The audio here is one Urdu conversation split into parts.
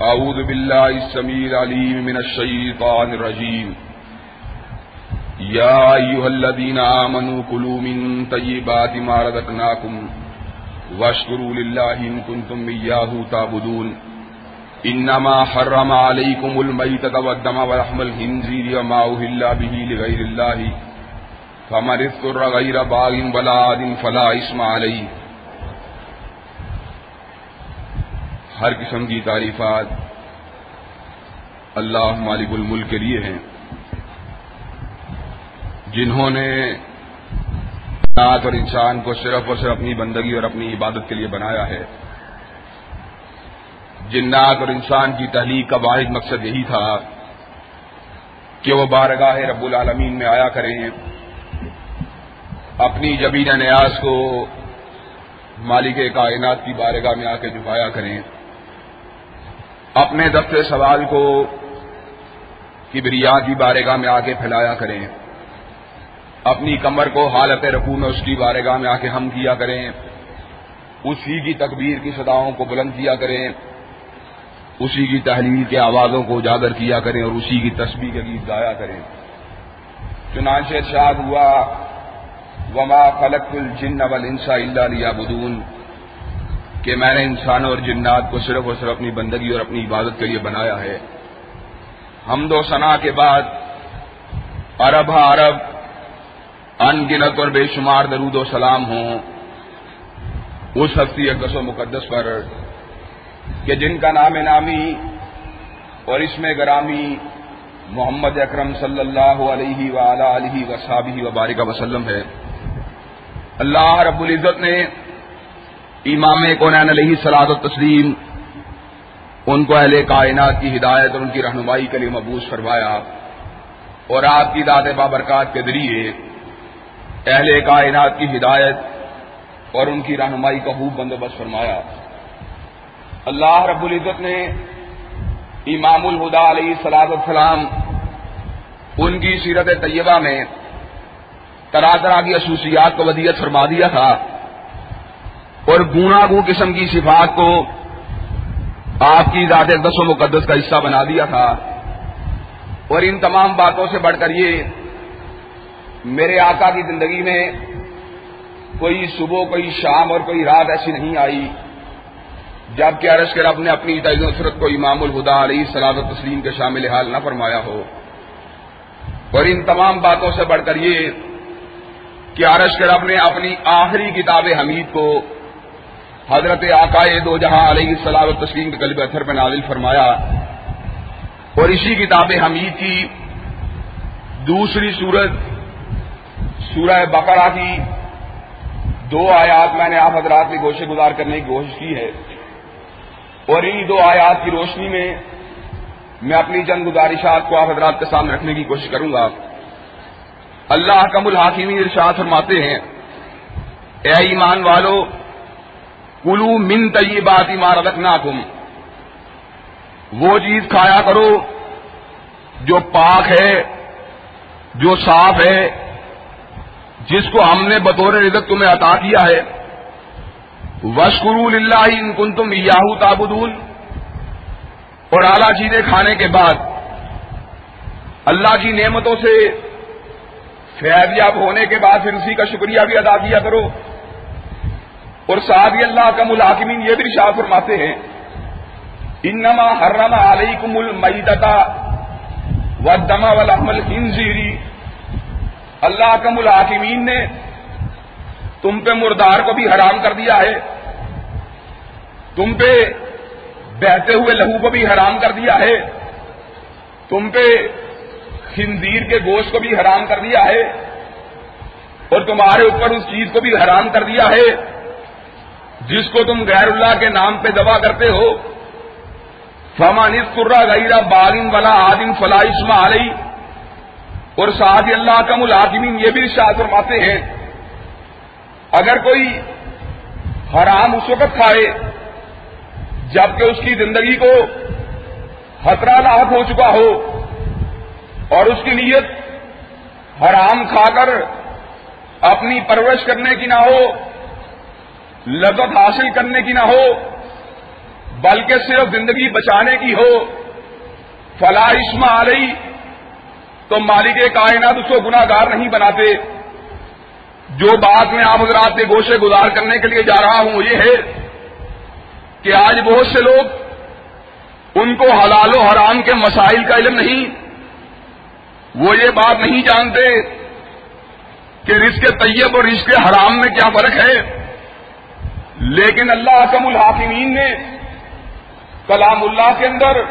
أعوذ بالله السميع العليم من الشيطان الرجيم. يا أيها الذين آمنوا كلوا من طيبات ما رزقناكم واشكروا لله إن كنتم إياه تعبدون. إنما حرم عليكم الميتة والدم ولحم الخنزير وما أهل به لغير الله. فمن اضطر غير باغ ولا عاد فلا اسم عليه. ہر قسم کی تعریفات اللہ مالک الملک کے لیے ہیں۔ جنہوں نے اور انسان کو صرف اور صرف اپنی بندگی اور اپنی عبادت کے لیے بنایا ہے۔ جنات اور انسان کی تحلیق کا واحد مقصد یہی تھا کہ وہ بارگاہ رب العالمین میں آیا کریں۔ اپنی جبین نیاز کو مالک کائنات کی بارگاہ میں آ کے جھکایا کریں۔ اپنے دفتر سوال کو کبریا کی بارگاہ میں آ کے پھیلایا کریں۔ اپنی کمر کو حالت رقو میں اس کی بارگاہ میں آ کے ہم کیا کریں۔ اسی کی تکبیر کی صداؤں کو بلند کیا کریں۔ اسی کی تحلیل کے آوازوں کو اجاگر کیا کریں اور اسی کی تسبیح کے گیت گایا کریں۔ چنانچہ ارشاد ہوا، وما فلک الجن والانسا الا لیعبدون کہ میں نے انسانوں اور جنات کو صرف اور صرف اپنی بندگی اور اپنی عبادت کے لیے بنایا ہے۔ حمد و ثنا کے بعد عرب ہا عرب ان گنت اور بے شمار درود و سلام ہوں۔ اس ہفتی اقدس و مقدس پر کہ جن کا نام نامی اور اس میں گرامی محمد اکرم صلی اللہ علیہ وعلی علیہ وصابہ وبارک وسلم ہے۔ اللہ رب العزت نے امام کونین علیہ سلاد و تسلیم ان کو اہل کائنات کی ہدایت اور ان کی رہنمائی کے لیے مبوس فرمایا۔ اور آپ کی داد بابرکات کے ذریعے اہل کائنات کی ہدایت اور ان کی رہنمائی کا خوب بندوبست فرمایا۔ اللہ رب العزت نے امام الہدا علیہ سلاد السلام ان کی سیرت طیبہ میں طرح طرح کی خصوصیات کو ودیت فرما دیا تھا۔ اور گونا گو قسم کی صفات کو آپ کی ذات دس و مقدس کا حصہ بنا دیا تھا۔ اور ان تمام باتوں سے بڑھ کر یہ میرے آقا کی زندگی میں کوئی صبح، کوئی شام اور کوئی رات ایسی نہیں آئی جبکہ عرش کے رب نے اپنی تعزیز نصرت کو امام الہدا علیہ سلاد و تسلیم کے شامل حال نہ فرمایا ہو۔ اور ان تمام باتوں سے بڑھ کر یہ کہ عرش کے رب نے اپنی آخری کتاب حمید کو حضرت آقائے دو جہاں علیہ السلام و تسلیم کے قلب اثر میں نازل فرمایا اور اسی کتاب حمید کی دوسری صورت سورہ بقرہ کی دو آیات میں نے آپ حضرات کی گوشے گزار کرنے کی کوشش کی ہے۔ اور انہی دو آیات کی روشنی میں میں اپنی چند گزارشات کو آپ حضرات کے سامنے رکھنے کی کوشش کروں گا۔ اللہ کم الحاکمی ارشاد فرماتے ہیں، اے ایمان والو کلو من طیبات ما رزقناکم۔ وہ چیز کھایا کرو جو پاک ہے، جو صاف ہے، جس کو ہم نے بطور رزق تمہیں عطا کیا ہے۔ وشکرو اللہ ان کن تم یاہو تابدون اور اعلیٰ چیزیں کھانے کے بعد اللہ کی نعمتوں سے فیض یاب ہونے کے بعد پھر اسی کا شکریہ بھی ادا کیا کرو۔ اور ساتھ ہی اللہ کا ملاقمین یہ بھی شاہ فرماتے ہیں، انما حرم علیکم المیتتا والدم ولحم الخنزیری اللہ کا ملاقمین نے تم پہ مردار کو بھی حرام کر دیا ہے، تم پہ بہتے ہوئے لہو کو بھی حرام کر دیا ہے، تم پہ خنزیر کے گوشت کو بھی حرام کر دیا ہے، اور تمہارے اوپر اس چیز کو بھی حرام کر دیا ہے۔ جس کو تم غیر اللہ کے نام پہ دوا کرتے ہو فمان قرہ غیرہ بالن والا عادم فلاحشما علی اور ساتھ ہی اللہ کا ملاقمین یہ بھی شاہ فرماتے ہیں، اگر کوئی حرام اس وقت کھائے جبکہ اس کی زندگی کو خطرہ لاحق ہو چکا ہو اور اس کی نیت حرام کھا کر اپنی پرورش کرنے کی نہ ہو لذت حاصل کرنے کی نہ ہو، بلکہ صرف زندگی بچانے کی ہو۔ فلا عشما آ رہی تو مالک کائنات اس کو گناگار نہیں بناتے۔ جو بات میں آپ حضرات کے گوشے گزار کرنے کے لیے جا رہا ہوں یہ ہے کہ آج بہت سے لوگ ان کو حلال و حرام کے مسائل کا علم نہیں، وہ یہ بات نہیں جانتے کہ رزق طیب اور رزق حرام میں کیا فرق ہے۔ لیکن اللہ حکم الحاکمین نے کلام اللہ کے اندر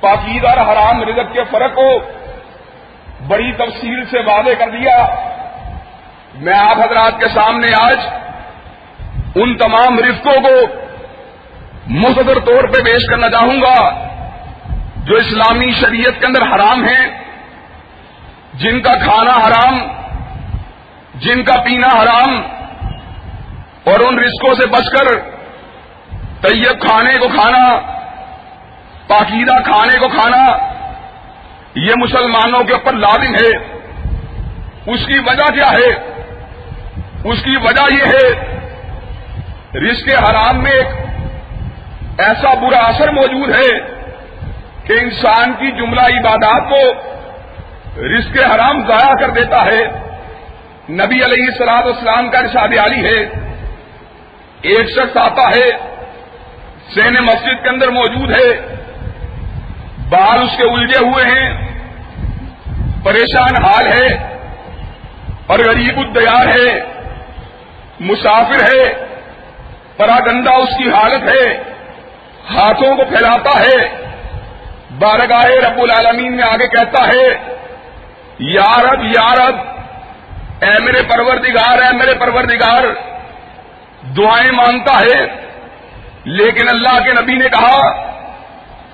پاکیدہ حرام رزق کے فرق کو بڑی تفصیل سے واضح کر دیا۔ میں آپ حضرات کے سامنے آج ان تمام رزقوں کو مصدر طور پہ پیش کرنا چاہوں گا جو اسلامی شریعت کے اندر حرام ہیں، جن کا کھانا حرام، جن کا پینا حرام اور ان رزقوں سے بچ کر طیب کھانے کو کھانا پاکیدہ کھانے کو کھانا، یہ مسلمانوں کے اوپر لازم ہے۔ اس کی وجہ کیا ہے؟ اس کی وجہ یہ ہے، رزق حرام میں ایک ایسا برا اثر موجود ہے کہ انسان کی جملہ عبادات کو رزق حرام ضائع کر دیتا ہے۔ نبی علیہ السلام اسلام کا رشاد علی ہے۔ ایک شخص آتا ہے، سین مسجد کے اندر موجود ہے۔ بال اس کے الجھے ہوئے ہیں۔ پریشان حال ہے۔ اور غریب الدیار ہے۔ مسافر ہے۔ پراگندہ اس کی حالت ہے۔ ہاتھوں کو پھیلاتا ہے۔ بارگاہ رب العالمین میں آگے کہتا ہے، یارب یارب، اے میرے پروردگار، اے میرے پروردگار دعائیں مانگتا ہے۔ لیکن اللہ کے نبی نے کہا،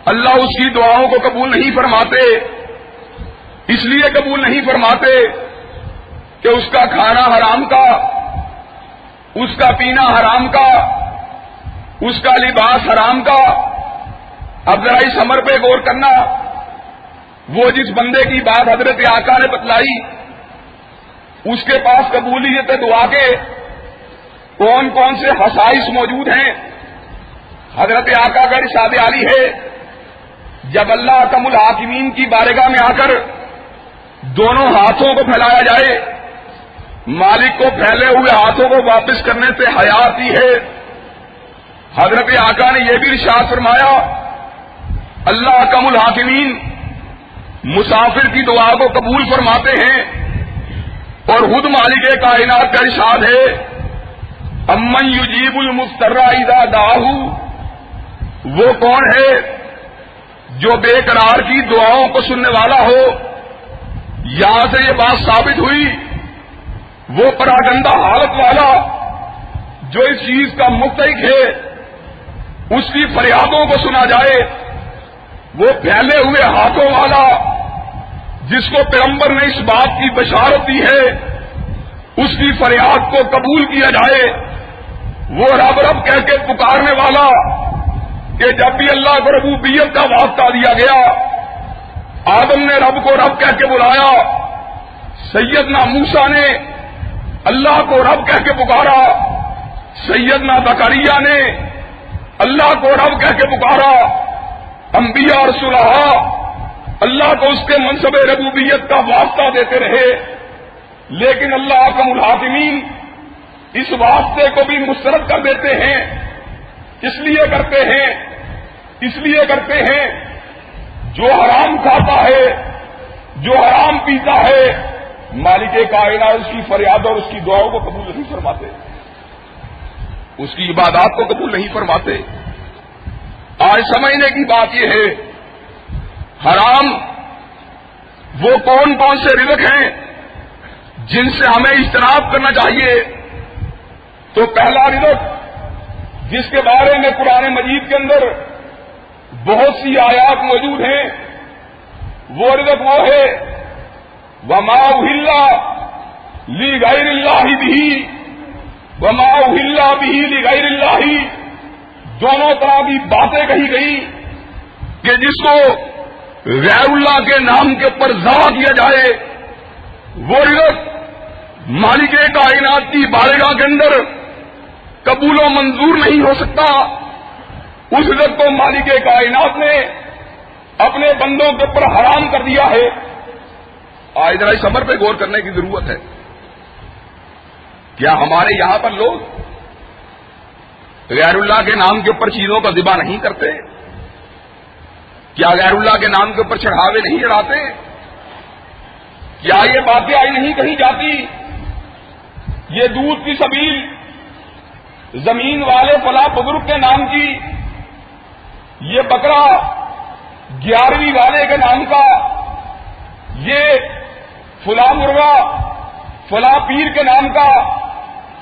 اللہ اس کی دعاؤں کو قبول نہیں فرماتے۔ اس لیے قبول نہیں فرماتے کہ اس کا کھانا حرام کا، اس کا پینا حرام کا، اس کا لباس حرام کا۔ اب ذرا اس عمر پہ غور کرنا۔ وہ جس بندے کی بات حضرت آقا نے بتلائی، اس کے پاس قبولیت دعا کے کون کون سے حسائش موجود ہیں؟ حضرت آقا کا رشاد علی ہے۔ جب اللہ کم الحاکمین کی بارگاہ میں آ کر دونوں ہاتھوں کو پھیلایا جائے، مالک کو پھیلے ہوئے ہاتھوں کو واپس کرنے سے حیاتی ہے۔ حضرت آقا نے یہ بھی رشاد فرمایا، اللہ کم الحاکمین مسافر کی دعا کو قبول فرماتے ہیں اور خود مالک کائنات کا ارشاد ہے۔ امن یجیب المفترا ادا داہو وہ کون ہے جو بے قرار کی دعاؤں کو سننے والا ہو؟ یہاں سے یہ بات ثابت ہوئی، وہ پراگندہ حالت والا جو اس چیز کا مختلف ہے، اس کی فریادوں کو سنا جائے۔ وہ پھیلے ہوئے ہاتھوں والا جس کو پیغمبر نے اس بات کی بشارت دی ہے، اس کی فریاد کو قبول کیا جائے۔ وہ رب رب کہہ کے پکارنے والا کہ جب بھی اللہ کو ربوبیت کا واسطہ دیا گیا، آدم نے رب کو رب کہہ کے بلایا، سیدنا موسا نے اللہ کو رب کہہ کے پکارا، سیدنا بکریا نے اللہ کو رب کہہ کے پکارا، انبیاء اور سلحا اللہ کو اس کے منصب ربوبیت کا واسطہ دیتے رہے، لیکن اللہ کا الحاکمین اس واسطے کو بھی مسترد کر دیتے ہیں، اس لیے کرتے ہیں، اس لیے کرتے ہیں، جو حرام کھاتا ہے، جو حرام پیتا ہے، مالک کائنات اس کی فریاد اور اس کی دعاؤں کو قبول نہیں فرماتے۔ اس کی عبادات کو قبول نہیں فرماتے۔ آج سمجھنے کی بات یہ ہے، حرام وہ کون کون سے رزق ہیں جن سے ہمیں اجتناب کرنا چاہیے۔ تو پہلا رزق، جس کے بارے میں قرآن مجید کے اندر بہت سی آیات موجود ہیں، وہ رزق وہ ہے، وما ہلا لی غیر اللہ بھی وما ہلا بھی لی غیر اللہ دونوں طرح کی باتیں کہی گئی کہ جس کو غیر اللہ کے نام کے اوپر ضبع کیا جائے، وہ رزق مالک کائنات کی بارگاہ کے اندر قبول و منظور نہیں ہو سکتا۔ اس رزق کو مالک کائنات نے اپنے بندوں کے اوپر حرام کر دیا ہے۔ آج ذرا اس عمر پہ غور کرنے کی ضرورت ہے۔ کیا ہمارے یہاں پر لوگ غیر اللہ کے نام کے اوپر چیزوں کا ذبح نہیں کرتے؟ کیا غیر اللہ کے نام کے اوپر چڑھاوے نہیں چڑھاتے؟ کیا یہ باتیں آئی نہیں کہیں جاتی؟ یہ دودھ کی سبیل زمین والے فلاں بزرگ کے نام کی یہ بکرا گیارہویں والے کے نام کا، یہ فلاں مرغا، فلاں پیر کے نام کا،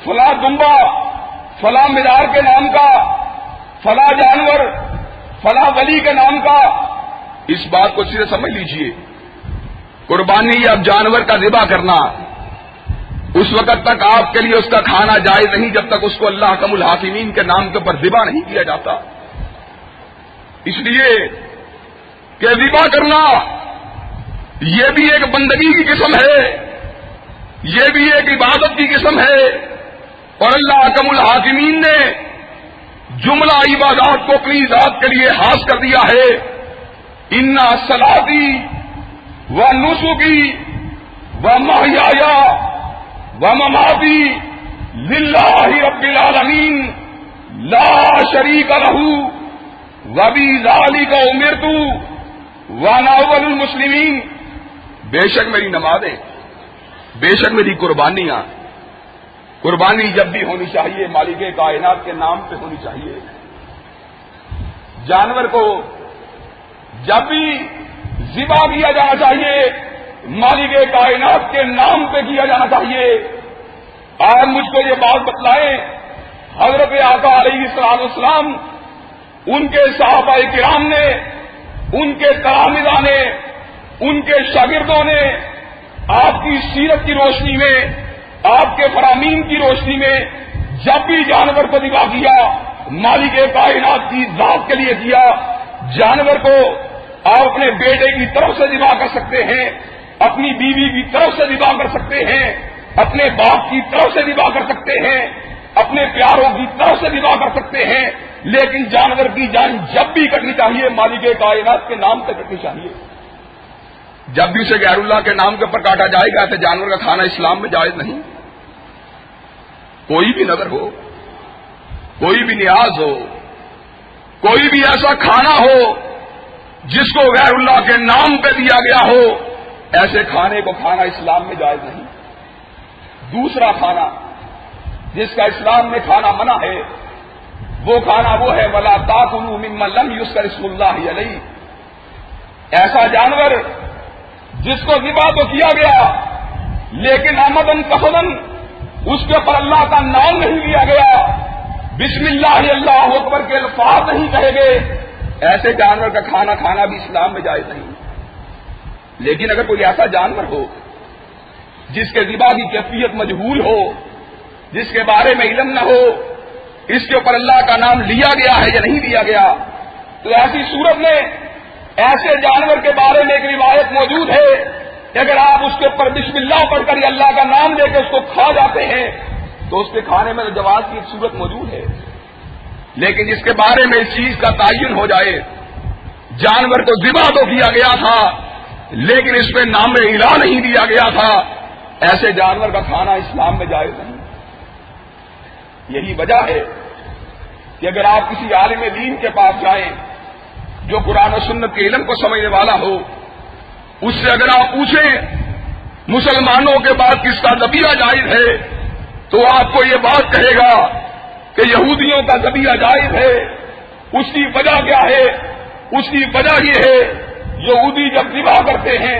فلاں دمبا، فلاں مدار کے نام کا، فلاں جانور، فلاں ولی کے نام کا۔ اس بات کو سیدھے سمجھ لیجیے۔ قربانی یا جانور کا ذبح کرنا اس وقت تک آپ کے لیے اس کا کھانا جائز نہیں، جب تک اس کو اللہ کم الحاکمین کے نام کے اوپر ذبح نہیں کیا جاتا۔ اس لیے کہ ذبح کرنا یہ بھی ایک بندگی کی قسم ہے، یہ بھی ایک عبادت کی قسم ہے۔ اور اللہ کم الحاکمین نے جملہ عبادات کو اپنی ذات کے لیے ہاس کر دیا ہے۔ انا سلادی و نسخی و مہیا و ممادی لاہ رب العالمین لا شریک رہو وبی ظالی کا عمر تو و ناول المسلمین بے شک میری نمازیں، بے شک میری قربانیاں، قربانی جب بھی ہونی چاہیے، مالک کائنات کے نام پہ ہونی چاہیے۔ جانور کو جب بھی ذبح کیا جانا چاہیے مالک کائنات کے نام پہ کیا جانا چاہیے۔ آج مجھ کو یہ بات بتلائیں، حضرت آقا علیہ السلام اسلام ان کے صحابہ کرام نے، ان کے ترامدہ نے، ان کے شاگردوں نے، آپ کی سیرت کی روشنی میں، آپ کے فرامین کی روشنی میں جب بھی جانور کو دبا کیا، مالک کائنات کی ذات کے لیے کیا، جانور کو آپ اپنے بیٹے کی طرف سے دبا کر سکتے ہیں۔ اپنی بیوی کی طرف سے دبا کر سکتے ہیں، اپنے باپ کی طرف سے دبا کر سکتے ہیں، اپنے پیاروں کی طرف سے دبا کر سکتے ہیں۔ لیکن جانور کی جان جب بھی کٹنی چاہیے، مالک کائنات کے نام سے کٹنی چاہیے۔ جب بھی اسے غیر اللہ کے نام کے اوپر کاٹا جائے گا ایسے جانور کا کھانا اسلام میں جائز نہیں۔ کوئی بھی نظر ہو، کوئی بھی نیاز ہو، کوئی بھی ایسا کھانا ہو جس کو غیر اللہ کے نام پہ دیا گیا ہو ایسے کھانے کو کھانا اسلام میں جائز نہیں۔ دوسرا کھانا جس کا اسلام میں کھانا منع ہے، وہ کھانا وہ ہے ملا مما لم یوز کر اسم اللہ علیہ ایسا جانور جس کو ذبح تو کیا گیا، لیکن آمدن کفدن، اس کے اوپر اللہ کا نام نہیں لیا گیا۔ بسم اللہ اللہ اکبر کے الفاظ نہیں کہے گئے۔ ایسے جانور کا کھانا کھانا بھی اسلام میں جائز نہیں۔ لیکن اگر کوئی ایسا جانور ہو جس کے ذبح کی کیفیت مجہول ہو، جس کے بارے میں علم نہ ہو، اس کے اوپر اللہ کا نام لیا گیا ہے یا نہیں لیا گیا، تو ایسی صورت میں ایسے جانور کے بارے میں ایک روایت موجود ہے کہ اگر آپ اس کے اوپر بسم اللہ پڑھ کر اللہ کا نام دے کے اس کو کھا جاتے ہیں، تو اس کے کھانے میں جواز کی ایک صورت موجود ہے۔ لیکن جس کے بارے میں اس چیز کا تعین ہو جائے، جانور کو ذبح تو کیا گیا تھا لیکن اس میں نام الہ نہیں دیا گیا تھا۔ ایسے جانور کا کھانا اسلام میں جائز نہیں۔ یہی وجہ ہے کہ اگر آپ کسی عالم دین کے پاس جائیں جو قرآن و سنت کے علم کو سمجھنے والا ہو، اس سے اگر آپ پوچھیں مسلمانوں کے بعد کس کا دبیا جائز ہے، تو آپ کو یہ بات کہے گا کہ یہودیوں کا دبیا جائز ہے۔ اس کی وجہ کیا ہے؟ اس کی وجہ یہ ہے یہودی جب ذبح کرتے ہیں،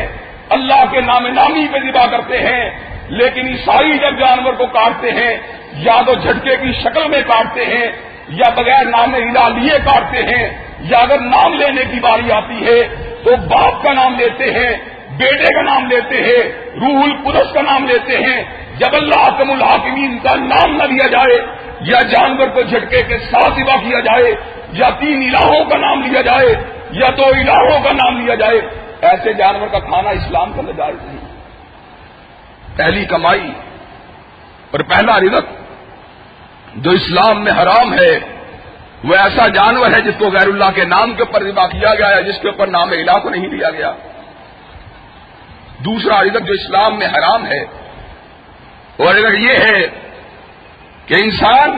اللہ کے نام نامی پہ ذبح کرتے ہیں، لیکن عیسائی جب جانور کو کاٹتے ہیں، یا تو جھٹکے کی شکل میں کاٹتے ہیں، یا بغیر نام ادا لیے کاٹتے ہیں، یا اگر نام لینے کی باری آتی ہے، تو باپ کا نام لیتے ہیں، بیٹے کا نام لیتے ہیں، روح القدس کا نام لیتے ہیں۔ جب اللہ کم الحاکمین کا نام نہ لیا جائے، یا جانور کو جھٹکے کے ساتھ سوا کیا جائے، یا تین الہوں کا نام لیا جائے یا دو الہوں کا نام لیا جائے، ایسے جانور کا کھانا اسلام کا نجائز نہیں۔ پہلی کمائی اور پہلا رزق جو اسلام میں حرام ہے، وہ ایسا جانور ہے جس کو غیر اللہ کے نام کے اوپر ذبح کیا گیا ہے جس کے اوپر نام الہ کو نہیں دیا گیا۔ دوسرا رزق جو اسلام میں حرام ہے، اور اگر یہ ہے کہ انسان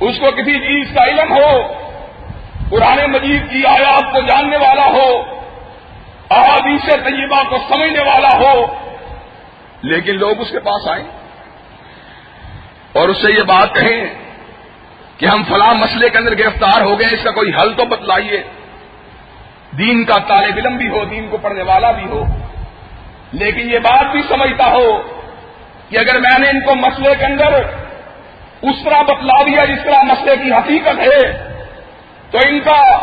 اس کو کسی چیز کا علم ہو پرانے مجید کی آیات کو جاننے والا ہو، احادیث طیبہ کو سمجھنے والا ہو، لیکن لوگ اس کے پاس آئیں۔ اور اس سے یہ بات کہیں کہ ہم فلاں مسئلے کے اندر گرفتار ہو گئے، اس کا کوئی حل تو بتلائیے۔ دین کا طالب علم بھی ہو، دین کو پڑھنے والا بھی ہو۔ لیکن یہ بات بھی سمجھتا ہو کہ اگر میں نے ان کو مسئلے کے اندر اس طرح بتلا دیا، جس طرح مسئلے کی حقیقت ہے تو ان کا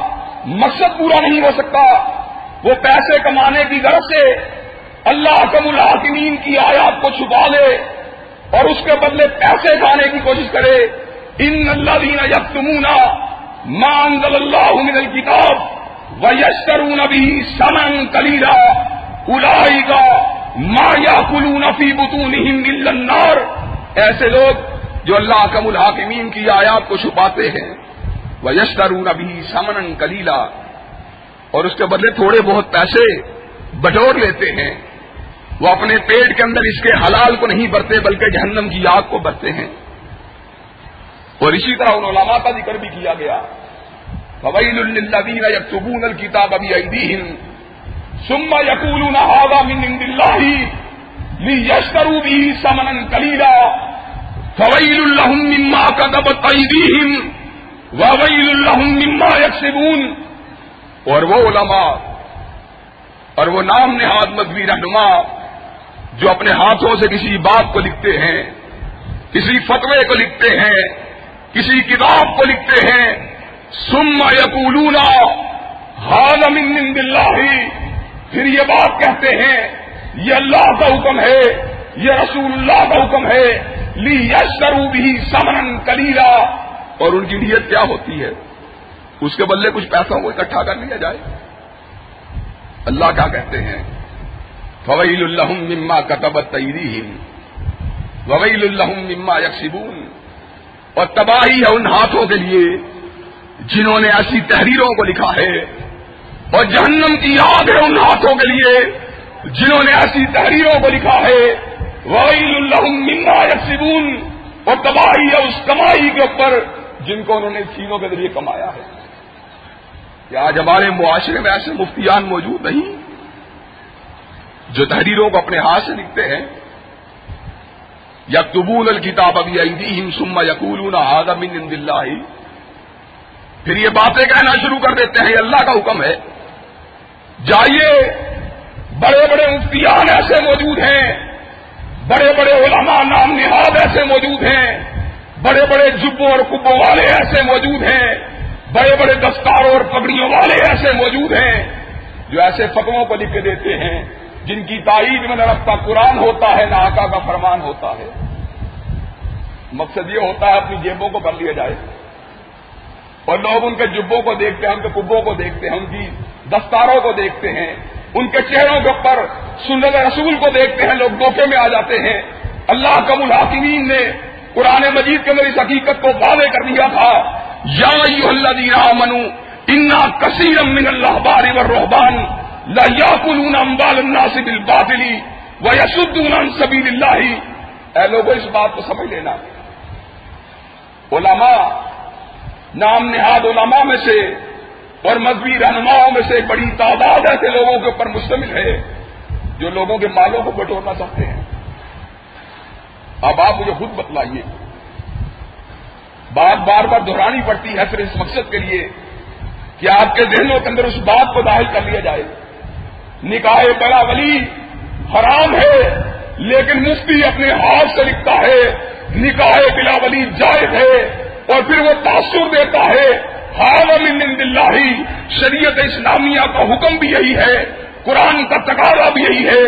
مقصد پورا نہیں ہو سکتا۔ وہ پیسے کمانے کی غرض سے اللہ کم الحاکمین کی آیات کو چھپا لے اور اس کے بدلے پیسے کھانے کی کوشش کرے۔ ان اللہ دینا یا تمونا مان اللہ من الکتاب و یشترون بھی سمن کلیلا الائی کا ما یا کلون فی بتون النار۔ ایسے لوگ جو اللہ کم الحاکمین کی آیات کو چھپاتے ہیں۔ وہ یشترون بھی سمن کلیلا اور اس کے بدلے تھوڑے بہت پیسے بٹور لیتے ہیں۔ وہ اپنے پیٹ کے اندر اس کے حلال کو نہیں برتے، بلکہ جہنم کی آگ کو برتے ہیں۔ اور اسی طرح ان علماء کا ذکر بھی کیا گیا۔ فویل الدین یکتبون الکتاب ابی ایدیہم ثم یقولون هذا من عند الله لیشتروا به ثمنا قليلا۔ فویل لهم مما كتبت ایدیہم وویل لهم مما یکسبون اور وہ علماء اور وہ نام نہاد مذہبی رہنما جو اپنے ہاتھوں سے کسی بات کو لکھتے ہیں، کسی فتوے کو لکھتے ہیں، کسی کتاب کو لکھتے ہیں سم یقولون حالم اللہ پھر یہ بات کہتے ہیں، یہ اللہ کا حکم ہے، یہ رسول اللہ کا حکم ہے لی یشرو بھی سمن کلیلا اور ان کی نیت کیا ہوتی ہے؟ اس کے بدلے کچھ پیسوں کو اکٹھا کر لیا جائے؟ اللہ کیا کہتے ہیں؟ فویل اللہ مما کتبت تیری وویل اللہ مما یکسبون اور تباہی ہے ان ہاتھوں کے لیے جنہوں نے ایسی تحریروں کو لکھا ہے اور جہنم کی یاد ہے ان ہاتھوں کے لیے جنہوں نے ایسی تحریروں کو لکھا ہے۔ وعیل اللہ منا یکسبون اور تباہی ہے اس کمائی کے اوپر جن کو انہوں نے چینوں کے ذریعے کمایا ہے۔ کہ آج ہمارے معاشرے میں ایسے مفتیان موجود نہیں؟ جو تحریروں کو اپنے ہاتھ سے لکھتے ہیں۔ یکتبون الکتاب ابھی ایدیہم ثم یقولون هذا من اللہ۔ پھر یہ باتیں کہنا شروع کر دیتے ہیں، یہ اللہ کا حکم ہے۔ جائیے، بڑے بڑے مفتیان ایسے موجود ہیں۔ بڑے بڑے علماء نام نہاد ایسے موجود ہیں۔ بڑے بڑے جبوں اور کبوں والے ایسے موجود ہیں، بڑے بڑے دستاروں اور پگڑیوں والے ایسے موجود ہیں جو ایسے فتووں کو لکھ کے دیتے ہیں، جن کی تائید میں نہ رفتہ قرآن ہوتا ہے، نہ آقا کا فرمان ہوتا ہے۔ مقصد یہ ہوتا ہے، اپنی جیبوں کو بھر لیا جائے۔ اور لوگ ان کے جبوں کو دیکھتے ہیں، ان کے کبوں کو دیکھتے ہیں، ان کی دستاروں کو دیکھتے ہیں۔ ان کے چہروں کے اوپر سنت رسول کو دیکھتے ہیں، لوگ دھوکے میں آ جاتے ہیں۔ اللہ کم الحاکمین نے قرآن مجید کے اندر اس حقیقت کو واضح کر دیا تھا، یا اللہ دینا منو انا کثیر من اللہ باری و روحبان لون امبال الناس بالباطلی و یسدون عن سبیل اللہ۔ اے لوگوں اس بات کو سمجھ لینا۔ علماء، نام نہاد علماء میں سے اور مذہبی رہنماؤں میں سے بڑی تعداد ایسے لوگوں کے اوپر مشتمل ہے جو لوگوں کے مالوں کو بٹورنا چاہتے ہیں۔ اب آپ مجھے خود بتلائیے۔ بات بار بار دہرانی پڑتی ہے پھر اس مقصد کے لیے کہ آپ کے ذہنوں کے اندر اس بات کو داخل کر لیا جائے۔ نکاح بلا ولی حرام ہے، لیکن مفتی اپنے ہاتھ سے لکھتا ہے، نکاح بلا ولی جائز ہے، اور پھر وہ تاثر دیتا ہے۔ من اللہ، شریعت اسلامیہ کا حکم بھی یہی ہے، قرآن کا تقاضا بھی یہی ہے،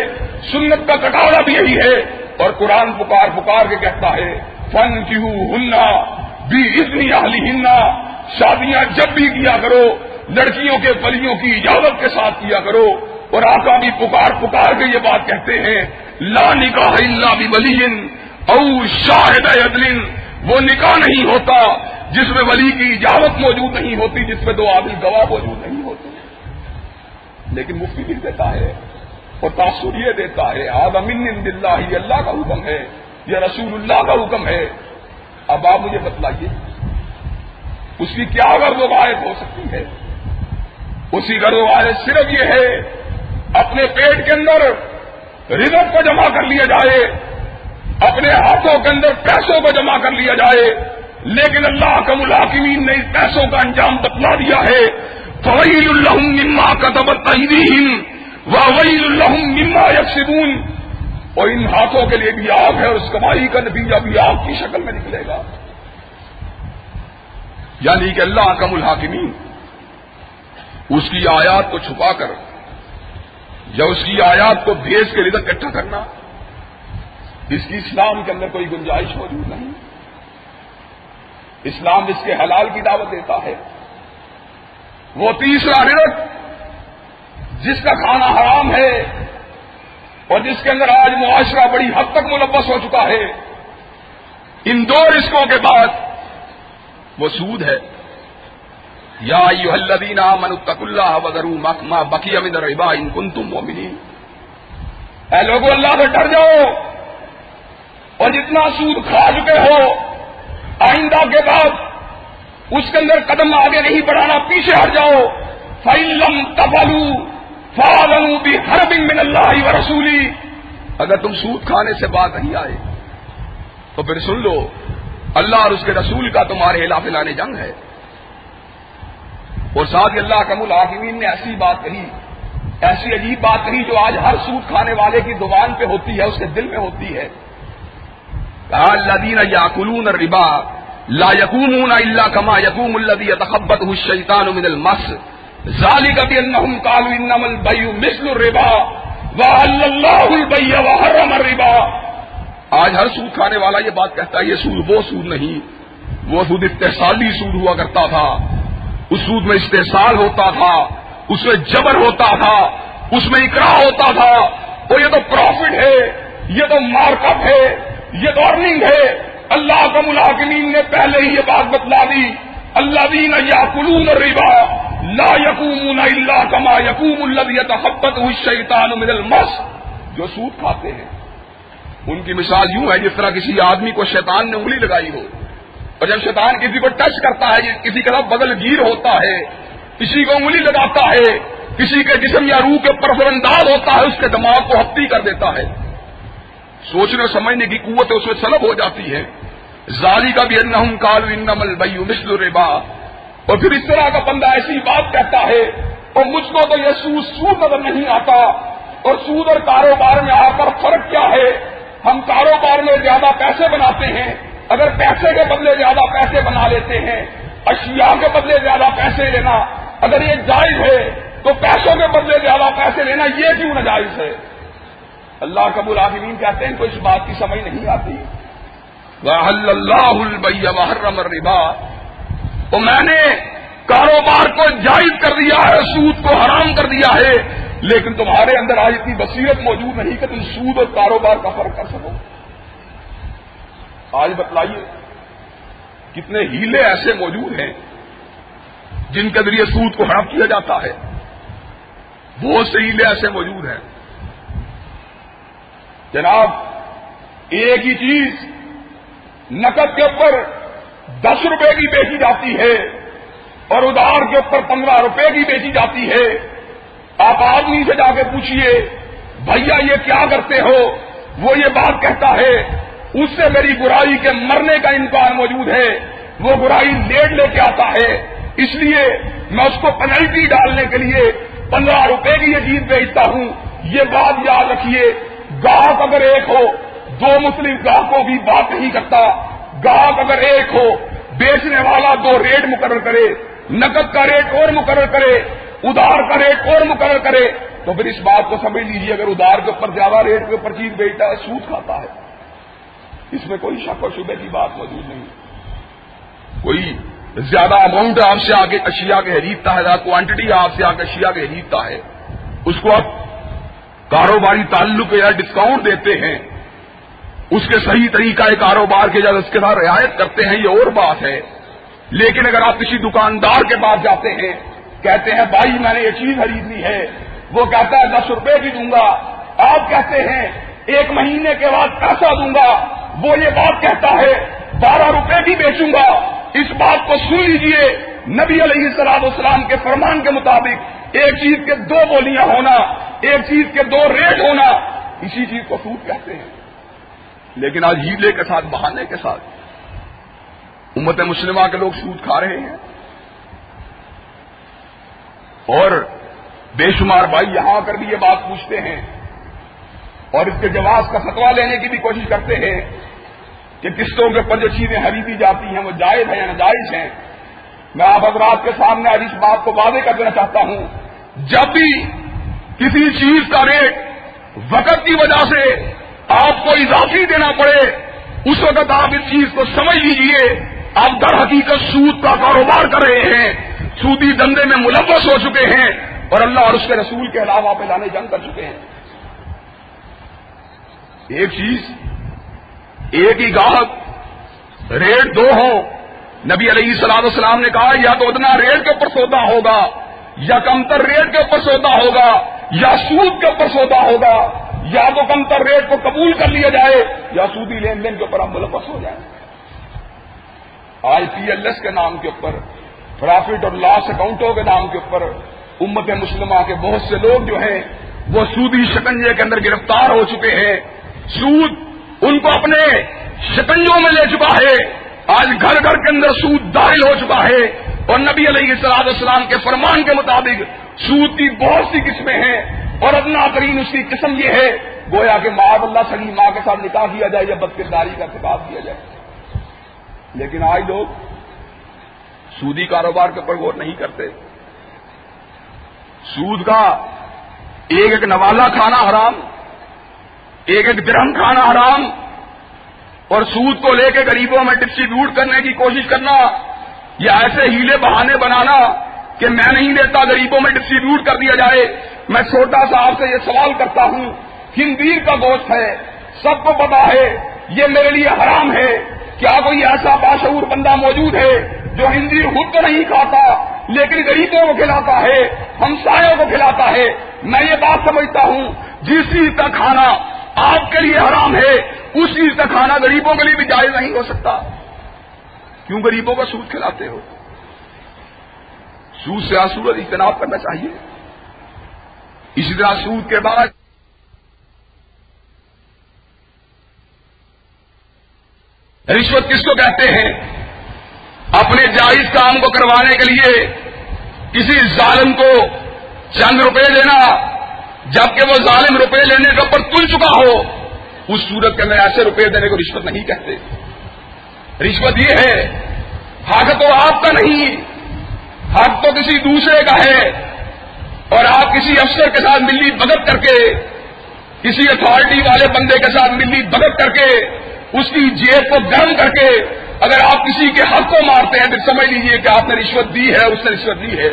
سنت کا تقاضا بھی یہی ہے۔ اور قرآن پکار پکار کے کہتا ہے فن کیو ہننا بھی اتنی اہلی ہننا شادیاں جب بھی کیا کرو، لڑکیوں کے پلیوں کی اجازت کے ساتھ کیا کرو۔ اور آقا بھی پکار پکار کے یہ بات کہتے ہیں، لا نکاح اللہ بھی ولی او شاہد عدل وہ نکاح نہیں ہوتا جس میں ولی کی اجازت موجود نہیں ہوتی، جس میں دو عادل گواہ موجود نہیں ہوتے۔ لیکن مفتی بھی دیتا ہے اور تاثر یہ دیتا ہے آدم اللہ یہ اللہ کا حکم ہے یہ رسول اللہ کا حکم ہے۔ اب آپ مجھے بتلائیے، اس کی کیا غرض وایت ہو سکتی ہے؟ اسی غرض وایت صرف یہ ہے، اپنے پیٹ کے اندر رزق کو جمع کر لیا جائے، اپنے ہاتھوں کے اندر پیسوں کو جمع کر لیا جائے، لیکن اللہ کا ملاقمین نے پیسوں کا انجام بتلا دیا ہے۔ فویل اللہ کا تبت وویل اللہ مما یکسبون اور ان ہاتھوں کے لیے بھی آگ ہے، اور اس کمائی کا نتیجہ بھی آگ کی شکل میں نکلے گا۔ یعنی کہ اللہ کا ملحاکمین، اس کی آیات کو چھپا کر، یا اس کی آیات کو بھیج کے لیے اکٹھا کرنا۔ اس کی اسلام کے اندر کوئی گنجائش موجود نہیں۔ اسلام اس کے حلال کی دعوت دیتا ہے۔ وہ تیسرا رزق جس کا کھانا حرام ہے اور جس کے اندر آج معاشرہ بڑی حد تک ملوث ہو چکا ہے، ان دو رزقوں کے بعد وہ سود ہے۔ یا یو الدین من اللہ وزرو مکما بکی امد ربا ان کن تم اے لوگوں اللہ سے ڈر جاؤ۔ اور جتنا سود کھا چکے ہو، آئندہ کے بعد اس کے اندر قدم آگے نہیں بڑھانا، پیچھے ہٹ جاؤ۔ فعلم تفلو فالو بھی ہر بن من اللہ و رسولی اگر تم سود کھانے سے بات نہیں آئے، تو پھر سن لو، اللہ اور اس کے رسول کا تمہارے خلاف لانے جنگ ہے۔ اور ساتھ اللہ کم الحاکمین نے ایسی بات کہی، ایسی عجیب بات کہی جو آج ہر سود کھانے والے کی زبان پہ ہوتی ہے، اس کے دل میں ہوتی ہے۔ کہا اللہ دین یا کلون ربا لا یقوم اللہ کما یقوم الدی تخبت شیطان من المس ظالی کبھی اللہ کالو انم البئی الربا و اللہ البئی و حرم الربا۔ آج ہر سود کھانے والا یہ بات کہتا ہے، یہ سود وہ سود نہیں، وہ سود اتصالی سود ہوا کرتا تھا۔ اس سود میں استحصال ہوتا تھا، اس میں جبر ہوتا تھا، اس میں اکرا ہوتا تھا۔ اور یہ تو پروفٹ ہے، یہ تو مارک اپ ہے، یہ تو ارننگ ہے۔ اللہ کا ملاقمین نے پہلے ہی یہ بات بتلا دی۔ اللہ دین یا کلون ربا لا یقوم اللہ کما یقوم اللہ تحبت ہوئی من المس. جو سود کھاتے ہیں. ان کی مثال یوں ہے جس طرح کسی آدمی کو شیطان نے انگلی لگائی ہو. اور جب شیطان کسی کو ٹچ کرتا ہے کسی کا بدل گیر ہوتا ہے، کسی کو انگلی لگاتا ہے، کسی کے جسم یا روح کے پرفر انداز ہوتا ہے، اس کے دماغ کو ہفتی کر دیتا ہے. سوچنے اور سمجھنے کی قوت اس میں سلب ہو جاتی ہے. زالی کا بھی ان کالو انمل بئی مسل ربا اور پھر اس طرح کا بندہ ایسی بات کہتا ہے اور مجھ کو تو یہ سود سود نظر نہیں آتا اور سود اور کاروبار میں آ کر فرق کیا ہے؟ ہم کاروبار میں زیادہ پیسے بناتے ہیں۔ اگر پیسے کے بدلے زیادہ پیسے بنا لیتے ہیں، اشیاء کے بدلے زیادہ پیسے لینا اگر یہ جائز ہے، تو پیسوں کے بدلے زیادہ پیسے لینا یہ کیوں ناجائز ہے؟ اللہ کب العالمین کہتے ہیں کو اس بات کی سمجھ نہیں آتی۔ اللہ محرم الربا تو میں نے کاروبار کو جائز کر دیا ہے، سود کو حرام کر دیا ہے۔ لیکن تمہارے اندر آج اتنی بصیرت موجود نہیں کہ تم سود اور کاروبار کا فرق کر سکو۔ آج بتلائیے، کتنے ہیلے ایسے موجود ہیں جن کے ذریعے سود کو حرام کیا جاتا ہے۔ بہت سے ہیلے ایسے موجود ہیں۔ جناب، ایک ہی چیز نقد کے اوپر دس روپے کی بیچی جاتی ہے اور ادار کے اوپر پندرہ روپے کی بیچی جاتی ہے۔ آپ آدمی سے جا کے پوچھئے، بھیا یہ کیا کرتے ہو؟ وہ یہ بات کہتا ہے، اس سے میری برائی کے مرنے کا امکان موجود ہے۔ وہ برائی لیٹ لے کے آتا ہے۔ اس لیے میں اس کو پینلٹی ڈالنے کے لیے پندرہ روپے کی یہ چیز بیچتا ہوں۔ یہ بات یاد رکھیے گاہک اگر ایک ہو، دو مسلم گاہکوں کی بات نہیں کرتا۔ گاہک اگر ایک ہو، بیچنے والا دو ریٹ مقرر کرے، نقد کا ریٹ اور مقرر کرے ادار کا ریٹ اور مقرر کرے، تو پھر اس بات کو سمجھ لیجیے اگر ادار کے اوپر زیادہ ریٹ کے اوپر چیز بیچتا ہے، سود کھاتا ہے، اس میں کوئی شک و شبے کی بات موجود نہیں۔ کوئی زیادہ اماؤنٹ آپ سے آگے اشیاء کے خریدتا ہے، زیادہ کوانٹٹی آپ سے آگے اشیاء کے خریدتا ہے، اس کو آپ کاروباری تعلق یا ڈسکاؤنٹ دیتے ہیں۔ اس کے صحیح طریقہ کاروبار کے جب اس کے ساتھ رعایت کرتے ہیں، یہ اور بات ہے۔ لیکن اگر آپ کسی دکاندار کے پاس جاتے ہیں، کہتے ہیں، بھائی، میں نے یہ چیز خریدنی ہے۔ وہ کہتا ہے، دس روپے بھی دوں گا۔ آپ کہتے ہیں، ایک مہینے کے بعد پیسہ دوں گا۔ وہ یہ بات کہتا ہے، بارہ روپے بھی بیچوں گا۔ اس بات کو سن لیجیے، نبی علیہ السلام اسلام کے فرمان کے مطابق ایک چیز کے دو بولیاں ہونا، ایک چیز کے دو ریٹ ہونا، اسی چیز کو سود کہتے ہیں۔ لیکن آج ہیلے کے ساتھ، بہانے کے ساتھ امت مسلمہ کے لوگ سود کھا رہے ہیں۔ اور بے شمار بھائی یہاں آ کر بھی یہ بات پوچھتے ہیں اور اس کے جواز کا فتوا لینے کی بھی کوشش کرتے ہیں کہ قسطوں کے اوپر جو چیزیں خریدی جاتی ہیں وہ جائز ہیں یا ناجائز ہیں۔ میں آپ حضرات کے سامنے آج اس بات کو واضح کر دینا چاہتا ہوں۔ جب بھی کسی چیز کا ریٹ وقت کی وجہ سے آپ کو اضافی دینا پڑے، اس وقت آپ اس چیز کو سمجھ لیجیے، آپ در حقیقت سود کا کاروبار کر رہے ہیں، سودی دندے میں ملوث ہو چکے ہیں اور اللہ اور اس کے رسول کے علاوہ پہ لانے جنگ کر چکے ہیں۔ ایک چیز، ایک ہی گاہک ریٹ دو ہو نبی علیہ السلام السلام نے کہا، یا تو اتنا ریٹ کے اوپر سودا ہوگا، یا کمتر ریٹ کے اوپر سودا ہوگا، یا سود کے اوپر سودا ہوگا۔ یا تو کمتر ریٹ کو قبول کر لیا جائے یا سودی لین دین کے اوپر ہم ملوث ہو جائیں۔ آئی پی ایل ایس کے نام کے اوپر پرافٹ اور لاس اکاؤنٹوں کے نام کے اوپر، امت مسلمہ کے بہت سے لوگ جو ہیں، وہ سودی شکنجے کے اندر گرفتار ہو چکے ہیں۔ سود ان کو اپنے شکنجوں میں لے چکا ہے۔ آج گھر گھر کے اندر سود داخل ہو چکا ہے۔ اور نبی علیہ السلام السلام کے فرمان کے مطابق سود کی بہت سی قسمیں ہیں۔ اور ادنا کریم اس کی قسم یہ ہے، گویا کہ ماں اللہ سلی ماں کے ساتھ نکاح کیا جائے یا بد کرداری کا ارتکاب کیا جائے۔ لیکن آج لوگ سودی کاروبار کے اوپر غور نہیں کرتے۔ سود کا ایک ایک نوالا کھانا حرام، ایک ایک درہم کھانا حرام، اور سود کو لے کے غریبوں میں ڈسٹریبیوٹ کرنے کی کوشش کرنا، یا ایسے ہیلے بہانے بنانا کہ میں نہیں دیتا، غریبوں میں ڈسٹریبیوٹ کر دیا جائے۔ میں چھوٹا سا آپ سے یہ سوال کرتا ہوں ہندیر کا گوشت ہے، سب کو پتا ہے، یہ میرے لیے حرام ہے۔ کیا کوئی ایسا باشعور بندہ موجود ہے جو ہندی خود تو نہیں کھاتا، لیکن غریبوں کو کھلاتا ہے، ہمسایوں کو کھلاتا ہے؟ میں یہ بات سمجھتا ہوں، جس چیز کا کھانا آپ کے لیے حرام ہے، اس چیز کا کھانا غریبوں کے لیے بھی جائز نہیں ہو سکتا۔ کیوں غریبوں کا سود کھلاتے ہو؟ سود سے آسورت اجتناب کرنا چاہیے۔ اسی طرح سود کے بعد رشوت کس کو کہتے ہیں؟ اپنے جائز کام کو کروانے کے لیے کسی ظالم کو چند روپے دینا جبکہ وہ ظالم روپے لینے کے اوپر تل چکا ہو، اس صورت کے اندر ایسے روپے دینے کو رشوت نہیں کہتے۔ رشوت یہ ہے، حق تو آپ کا نہیں، حق تو کسی دوسرے کا ہے۔ اور آپ کسی افسر کے ساتھ ملی بگت کر کے، کسی اتارٹی والے بندے کے ساتھ ملی بگت کر کے، اس کی جیب کو گرم کر کے، اگر آپ کسی کے حق کو مارتے ہیں، پھر سمجھ لیجیے کہ آپ نے رشوت دی ہے، اس نے رشوت دی ہے۔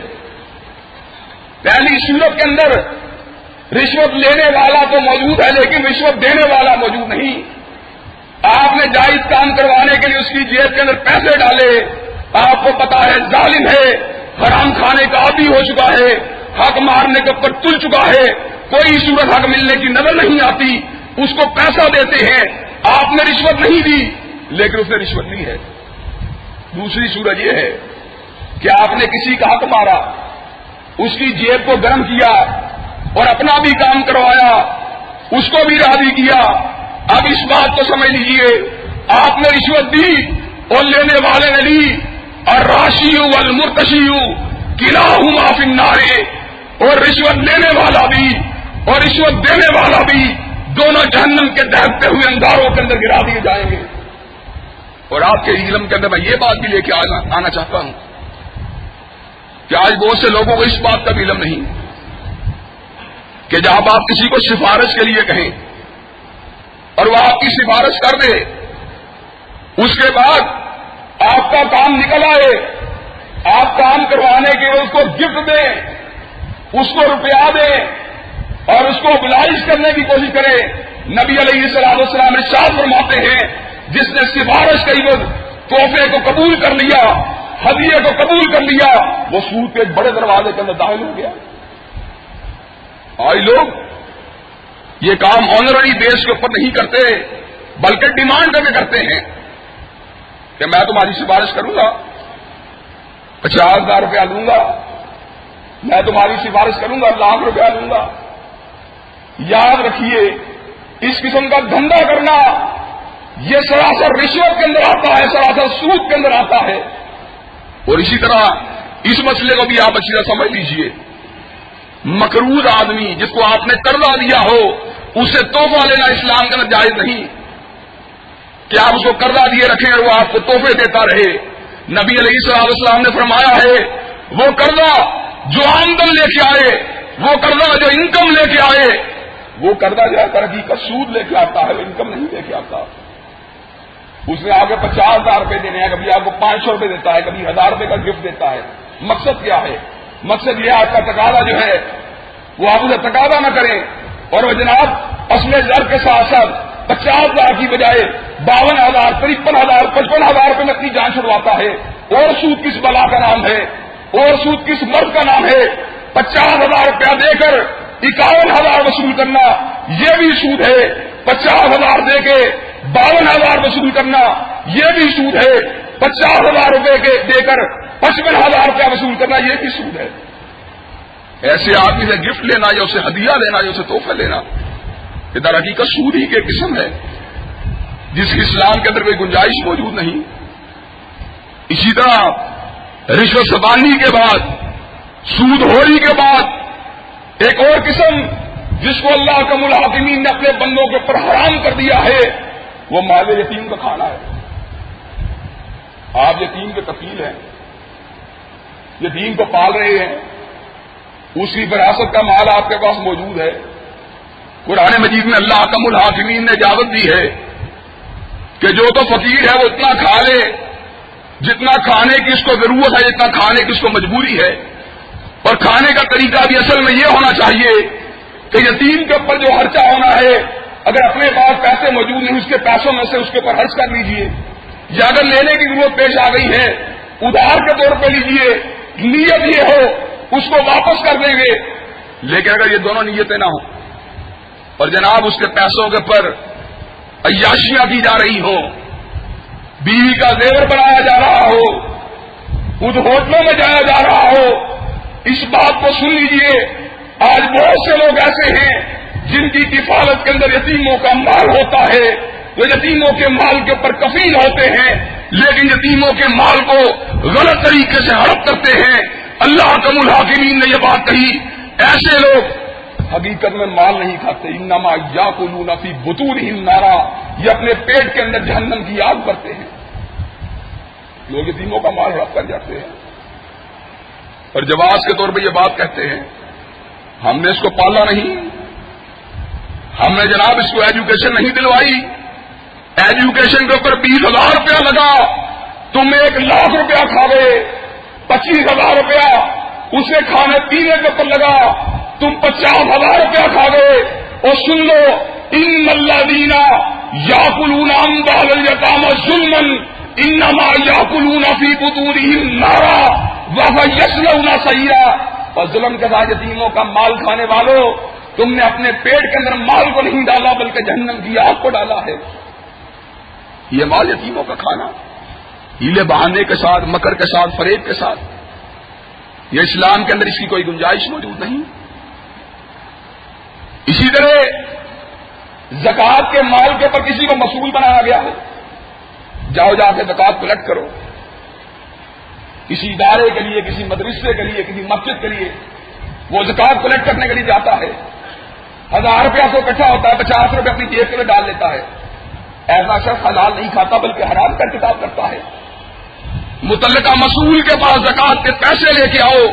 پہلی صورت کے اندر رشوت لینے والا تو موجود ہے، لیکن رشوت دینے والا موجود نہیں۔ آپ نے جائز کام کروانے کے لیے اس کی جیب کے اندر پیسے ڈالے۔ آپ کو پتا ہے، ظالم ہے، حرام کھانے کا عادی ہو چکا ہے۔ حق مارنے کے اوپر تل چکا ہے، کوئی صورت حق ملنے کی نظر نہیں آتی، اس کو پیسہ دیتے ہیں، آپ نے رشوت نہیں دی، لیکن اس نے رشوت لی ہے۔ دوسری صورت یہ ہے کہ آپ نے کسی کا حق مارا، اس کی جیب کو گرم کیا اور اپنا بھی کام کروایا، اس کو بھی راضی کیا۔ اب اس بات کو سمجھ لیجیے آپ نے رشوت دی اور لینے والے نے لی اور راشی المرتشی قلعہ ہوں معافی نارے اور رشوت لینے والا بھی، اور رشوت دینے والا بھی دونوں جہنم کے دہتے ہوئے انگاروں کے اندر گرا دیے جائیں گے۔ اور آپ کے علم کے اندر میں یہ بات بھی لے کے آنا چاہتا ہوں کہ آج بہت سے لوگوں کو اس بات کا بھی علم نہیں کہ جب آپ کسی کو سفارش کے لیے کہیں اور وہ آپ کی سفارش کر دے، اس کے بعد آپ کا کام نکل آئے، آپ کام کروانے کے لیے اس کو گفٹ دیں اس کو روپیہ دیں اور اس کو بلائش کرنے کی کوشش کرے۔ نبی علیہ السلام السلام نے شاد فرماتے ہیں، جس نے سفارش کری وہ تحفے کو قبول کر لیا ہدیے کو قبول کر لیا، وہ سود کے بڑے دروازے کے اندر داخل ہو گیا۔ آئی لوگ یہ کام آنرری بیس کے اوپر نہیں کرتے، بلکہ ڈیمانڈ کر کے کرتے ہیں کہ میں تمہاری سفارش کروں گا، پچاس ہزار روپیہ لوں گا میں تمہاری سفارش کروں گا لاکھ روپیہ لوں گا۔ یاد رکھیے، اس قسم کا دھندا کرنا یہ سراسر رشوت کے اندر آتا ہے، سراسر سود کے اندر آتا ہے۔ اور اسی طرح اس مسئلے کو بھی آپ اچھی طرح سمجھ لیجیے۔ مقروض آدمی جس کو آپ نے قرضہ دیا ہو، اسے تحفہ لینا اسلام کے اندر جائز نہیں۔ کہ آپ اس کو قرضہ دیے رکھیں اور وہ آپ کو تحفے دیتا رہے۔ نبی علیہ السلام السلام نے فرمایا ہے، وہ قرضہ جو آمدن لے کے آئے، وہ قرضہ جو انکم لے کے آئے، وہ قرضہ جو ہے ترقی کا سود لے کے آتا ہے وہ انکم نہیں لے کے آتا۔ اس نے آگے پچاس ہزار روپے دینے ہیں، کبھی آپ کو پانچ سو روپے دیتا ہے، کبھی ہزار روپے کا گفٹ دیتا ہے۔ مقصد کیا ہے؟ مقصد یہ آپ کا تقاضا جو ہے، وہ آپ اسے تقاضا نہ کریں۔ اور وہ جناب، اصل زر کے ساتھ ساتھ پچاس ہزار کی بجائے باون ہزار ترپن ہزار، پچپن ہزار روپے میں اپنی جان چھڑواتا ہے۔ اور سود کس بلا کا نام ہے؟ اور سود کس مرد کا نام ہے؟ پچاس ہزار روپیہ دے کر اکاون ہزار وصول کرنا، یہ بھی سود ہے۔ پچاس ہزار دے کے باون ہزار وصول کرنا، یہ بھی سود ہے۔ پچاس ہزار روپے کے دے کر پچپن ہزار روپیہ وصول کرنا، یہ بھی سود ہے۔ ایسے آدمی سے گفٹ لینا، یا اسے ہدیہ لینا، یا اسے تحفہ لینا، یہ در حقیقت سود ہی کے قسم ہے۔ جس کی اسلام کے اندر کوئی گنجائش موجود نہیں۔ اسی طرح رشوت سبانی کے بعد، سود ہوری کے بعد، ایک اور قسم جس کو اللہ کا ملاقمین نے اپنے بندوں کے اوپر حرام کر دیا ہے، وہ مال یتیم کا کھانا ہے۔ آپ یتیم کے کفیل ہیں، یتیم کو پال رہے ہیں، اسی وراثت کا مال آپ کے پاس موجود ہے۔ قرآن مجید میں اللہ کم الحاکمین نے اجازت دی ہے کہ جو تو فقیر ہے، وہ اتنا کھا لے۔ جتنا کھانے کی اس کو ضرورت ہے، جتنا کھانے کی اس کو مجبوری ہے۔ اور کھانے کا طریقہ بھی اصل میں یہ ہونا چاہیے کہ یتیم کے اوپر جو خرچہ ہونا ہے، اگر اپنے پاس پیسے موجود نہیں، اس کے پیسوں میں سے اس کے اوپر خرچ کر لیجیے۔ یا اگر لینے کی ضرورت پیش آ گئی ہے، ادھار کے طور پہ لیجیے، نیت یہ ہو، اس کو واپس کر دیں گے۔ لیکن اگر یہ دونوں نیتیں نہ ہوں، اور جناب اس کے پیسوں کے پر عیاشیاں کی جا رہی ہوں بیوی کا زیور بنایا جا رہا ہو، خود ہوٹلوں میں جایا جا رہا ہو، اس بات کو سن لیجیے، آج بہت سے لوگ ایسے ہیں جن کی کفالت کے اندر یتیموں کا مال ہوتا ہے۔ وہ یتیموں کے مال کے اوپر کفیل ہوتے ہیں، لیکن یتیموں کے مال کو غلط طریقے سے ہڑپ کرتے ہیں۔ اللہ کم الحاکمین نے یہ بات کہی، ایسے لوگ حقیقت میں مال نہیں کھاتے۔ انما یا کو لو نفی بطور ہی نارا۔ یہ اپنے پیٹ کے اندر جہنم کی یاد کرتے ہیں۔ لوگ یتیموں کا مال ہڑپ کر جاتے ہیں۔ اور جواز کے طور پہ یہ بات کہتے ہیں، ہم نے اس کو پالا نہیں۔ ہم نے جناب اس کو ایجوکیشن نہیں دلوائی۔ ایجوکیشن کے اوپر بیس ہزار روپیہ لگا۔ تم ایک لاکھ روپیہ کھا گئے، پچیس ہزار روپیہ۔ اسے کھانے پینے کے اوپر لگا۔ تم پچاس ہزار روپیہ کھا گئے۔ اور سن لو، ان اللہ دینا یا کلون امبال ظلمن انما یا کلون فی بطور نارا وہ یسلونا سیرا اور ظلم کے ساتھ یتیموں کا مال کھانے والوں تم نے اپنے پیٹ کے اندر مال کو نہیں ڈالا، بلکہ جہنم کی آگ کو ڈالا ہے۔ یہ مال یتیموں کا کھانا، ہیلے بہانے کے ساتھ، مکر کے ساتھ، فریب کے ساتھ۔ یہ اسلام کے اندر اس کی کوئی گنجائش موجود نہیں۔ اسی طرح زکات کے مال کے اوپر کسی کو مصول بنایا گیا ہے جاؤ جا کے زکات کلیکٹ کرو۔ کسی ادارے کے لیے، کسی مدرسے کے لیے، کسی مسجد کے لیے وہ زکات کلیکٹ کرنے کے لیے جاتا ہے۔ ہزار روپیہ تو اکٹھا ہوتا ہے، پچاس روپے اپنی جیب کے لیے ڈال لیتا ہے۔ ایسا شخص حلال نہیں کھاتا، بلکہ حرام کر کتاب کرتا ہے۔ متعلقہ مصول کے پاس زکات کے پیسے لے کے آؤ،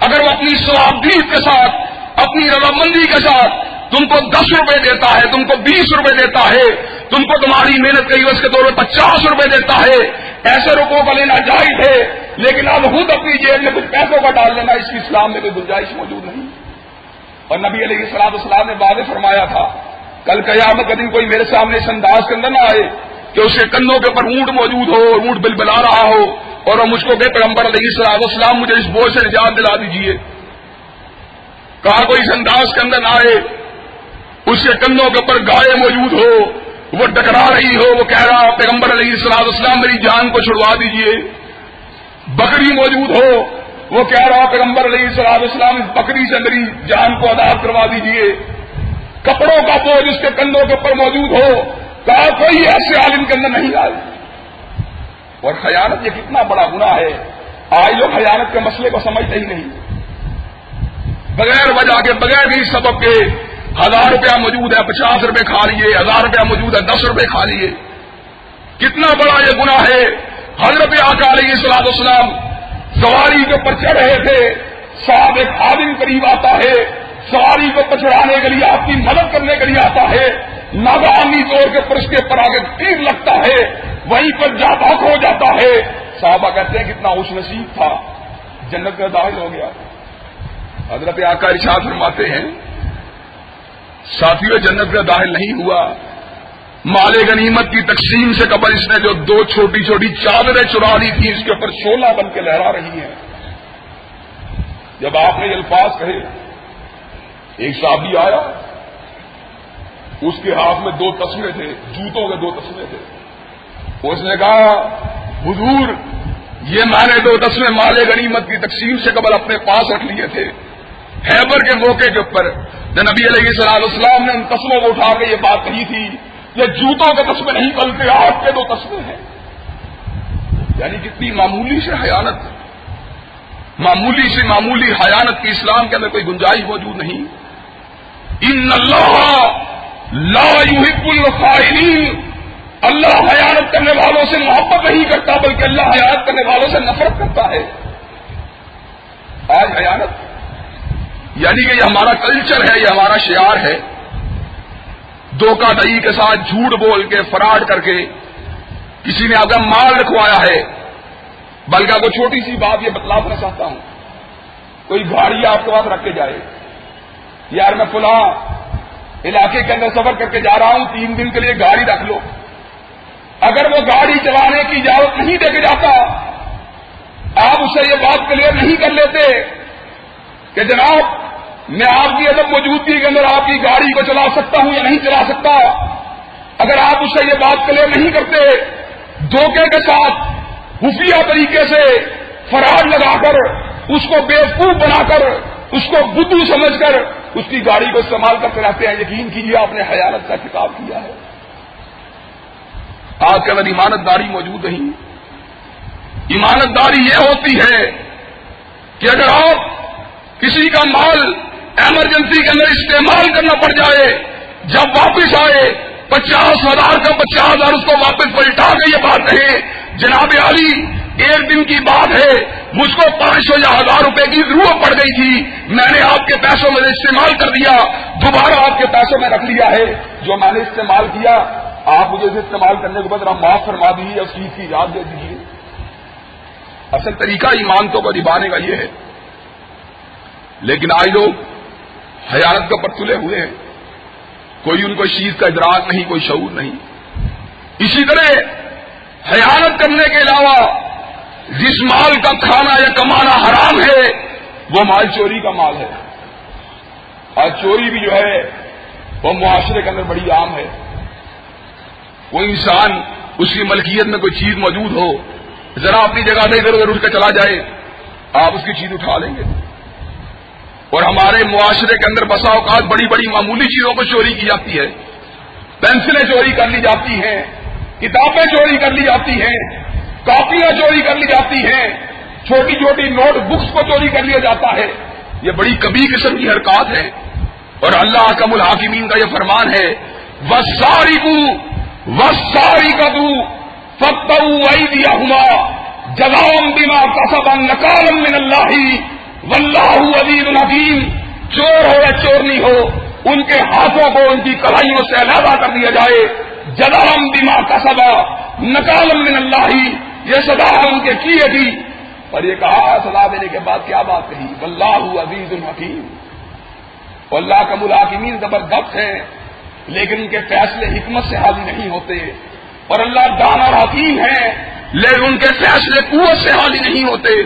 اگر وہ اپنی سوابدید کے ساتھ، اپنی رضامندی کے ساتھ تم کو دس روپے دیتا ہے، تم کو بیس روپے دیتا ہے، تم کو تمہاری محنت کے عوض کے طور پہ پچاس روپے دیتا ہے، ایسے روپوں کا لینا جائز ہے، لیکن اب خود اپنی جیب میں کچھ پیسوں کا ڈال لینا، اس کی اسلام میں کوئی گنجائش موجود نہیں۔ اور نبی علیہ السلام السلام نے واضح فرمایا تھا، کل قیامت کا دن کوئی میرے سامنے اس انداز کے اندر نہ آئے کہ اس کے کندھوں کے اوپر اونٹ موجود ہو، اونٹ بل بلا رہا ہو اور وہ مجھ کو کہ پیغمبر علیہ السلام اسلام مجھے اس بوجھ سے نجات دلا دیجیے کہا کوئی اس انداز کے اندر نہ آئے، اس کے کندھوں کے اوپر گائے موجود ہو، وہ ڈکرا رہی ہو، وہ کہہ رہا، پیغمبر علیہ السلام اسلام میری جان کو چھڑوا دیجیے بکری موجود ہو، وہ کہہ رہا، پیغمبر علیہ السلام اسلام اس بکری سے میری جان کو ادا کروا دیجیے کپڑوں کا بوجھ اس کے کندھوں کے اوپر موجود ہو، کہا کوئی ایسے عالم کے اندر نہیں آئے۔ اور خیانت یہ کتنا بڑا گناہ ہے۔ آج لوگ خیانت کے مسئلے کو سمجھتے ہی نہیں۔ بغیر وجہ کے، بغیر ہی سبب کے ہزار روپیہ موجود ہے، پچاس روپے کھا لیے، ہزار روپیہ موجود ہے، دس روپے کھا لیے۔ کتنا بڑا یہ گناہ ہے۔ حضرت آقا علیہ السلام اسلام سواری کے اوپر چڑھ رہے تھے۔ صاحب ایک آدمی قریب آتا ہے۔ سواری کو پچڑانے کے لیے، آپ کی مدد کرنے کے لیے آتا ہے۔ ناگانی طور کے پر اس کے پر آگے تیر لگتا ہے۔ وہیں پر جاتا ہو جاتا ہے۔ صحابہ کہتے ہیں کتنا خوش نصیب تھا۔ جنت میں داخل ہو گیا۔ حضرت آقا ارشاد فرماتے ہیں ساتھیوں جنت میں داخل نہیں ہوا۔ مال غنیمت کی تقسیم سے قبل اس نے جو دو چھوٹی چھوٹی چادریں چرا لی تھی اس کے اوپر شولہ بن کے لہرا رہی ہیں۔ جب آپ نے یہ الفاظ کہے، ایک صحابی آیا، اس کے ہاتھ میں دو تسمے تھے، جوتوں کے دو تسمے تھے۔ اس نے کہا، حضور، یہ میں نے دو تسمے مال غنیمت کی تقسیم سے قبل اپنے پاس رکھ لیے تھے۔ خیبر کے موقع کے اوپر نبی علیہ صلاح السلام نے ان تسموں کو اٹھا کے یہ بات کہی تھی، یہ جوتوں کے تسمے نہیں بلکہ آپ کے دو تسمے ہیں۔ یعنی کتنی معمولی سے حیانت۔ معمولی سے معمولی حیانت کی اسلام کے اندر کوئی گنجائش موجود نہیں۔ ان اللہ لا يحب الخائنین۔ اللہ حیانت کرنے والوں سے محبت نہیں کرتا، بلکہ اللہ حیات کرنے والوں سے نفرت کرتا ہے۔ آج حیانت۔ یعنی کہ یہ ہمارا کلچر ہے، یہ ہمارا شعار ہے۔ دھوکہ دہی کے ساتھ جھوٹ بول کے، فراڈ کر کے کسی نے اگر مال رکھوایا ہے۔ بلکہ کو چھوٹی سی بات یہ بتلانا چاہتا ہوں، کوئی گاڑی آپ کے پاس رکھ کے جائے۔ یار میں فلاں علاقے کے اندر سفر کر کے جا رہا ہوں، تین دن کے لیے گاڑی رکھ لو۔ اگر وہ گاڑی چلانے کی اجازت نہیں دے کے جاتا، آپ اسے یہ بات کلیئر نہیں کر لیتے کہ جناب، میں آپ کی ادب موجودگی کے اندر آپ کی گاڑی کو چلا سکتا ہوں یا نہیں چلا سکتا۔ اگر آپ اسے یہ بات کلیئر نہیں کرتے، دھوکے کے ساتھ خفیہ طریقے سے فراڈ لگا کر، اس کو بیوقوف بنا کر، اس کو بدھو سمجھ کر، اس کی گاڑی کو استعمال کرتے رہتے ہیں۔ یقین کیجیے آپ نے حیالت کا خطاب کیا ہے۔ آپ کے اندر ایمانت داری موجود نہیں۔ ایمانت داری یہ ہوتی ہے کہ اگر آپ کسی کا مال ایمرجنسی کے اندر استعمال کرنا پڑ جائے، جب واپس آئے، پچاس ہزار کا پچاس ہزار اس کو واپس پلٹا کے یہ بات کہے جناب علی، ایک دن کی بات ہے، مجھ کو پانچ سو یا ہزار روپے کی ضرورت پڑ گئی تھی، میں نے آپ کے پیسوں میں استعمال کر دیا، دوبارہ آپ کے پیسوں میں رکھ لیا ہے، جو میں نے استعمال کیا آپ مجھے اسے استعمال کرنے کے بعد معاف فرما دیجیے اس چیز کی یاد دے دیجیے اصل طریقہ ایمانتوں کو نبھانے کا یہ ہے۔ لیکن آج لوگ حیات کا پر تلے ہوئے ہیں۔ کوئی ان کو چیز کا ادراک نہیں، کوئی شعور نہیں۔ اسی طرح حیات کرنے کے علاوہ جس مال کا کھانا یا کمانا حرام ہے، وہ مال چوری کا مال ہے۔ اور چوری بھی جو ہے، وہ معاشرے کے اندر بڑی عام ہے۔ کوئی انسان اس کی ملکیت میں کوئی چیز موجود ہو، ذرا اپنی جگہ سے ادھر ادھر اٹھ کر چلا جائے، آپ اس کی چیز اٹھا لیں گے۔ اور ہمارے معاشرے کے اندر بسا اوقات بڑی بڑی معمولی چیزوں کو چوری کی جاتی ہے۔ پینسلیں چوری کر لی جاتی ہیں، کتابیں چوری کر لی جاتی ہیں، کاپیاں چوری کر لی جاتی ہیں۔ چھوٹی چھوٹی نوٹ بکس کو چوری کر لیا جاتا ہے۔ یہ بڑی کبھی قسم کی حرکات ہے اور اللہ کم الحاکمین کا یہ فرمان ہے وہ ساری کو وہ ساری کا دو فتح دیا ہما جلام بیما کسب نکالم من اللہ واللہ عزیز الحکیم چور ہو یا چور نہیں ہو، ان کے ہاتھوں کو ان کی کڑھائیوں سے علیحدہ کر دیا جائے۔ جلام بیما کسبا نکالم من اللہ یہ سدا ان کے کیے تھی۔ اور یہ کہا سدا دینے کے بعد کیا بات کہی؟ واللہ عزیز الحکیم اللہ کا ملاقمین زبردست ہیں۔ لیکن ان کے فیصلے حکمت سے حاضر نہیں ہوتے اور اللہ دان اور حکیم ہیں، لیکن ان کے فیصلے قوت سے حالی نہیں ہوتے۔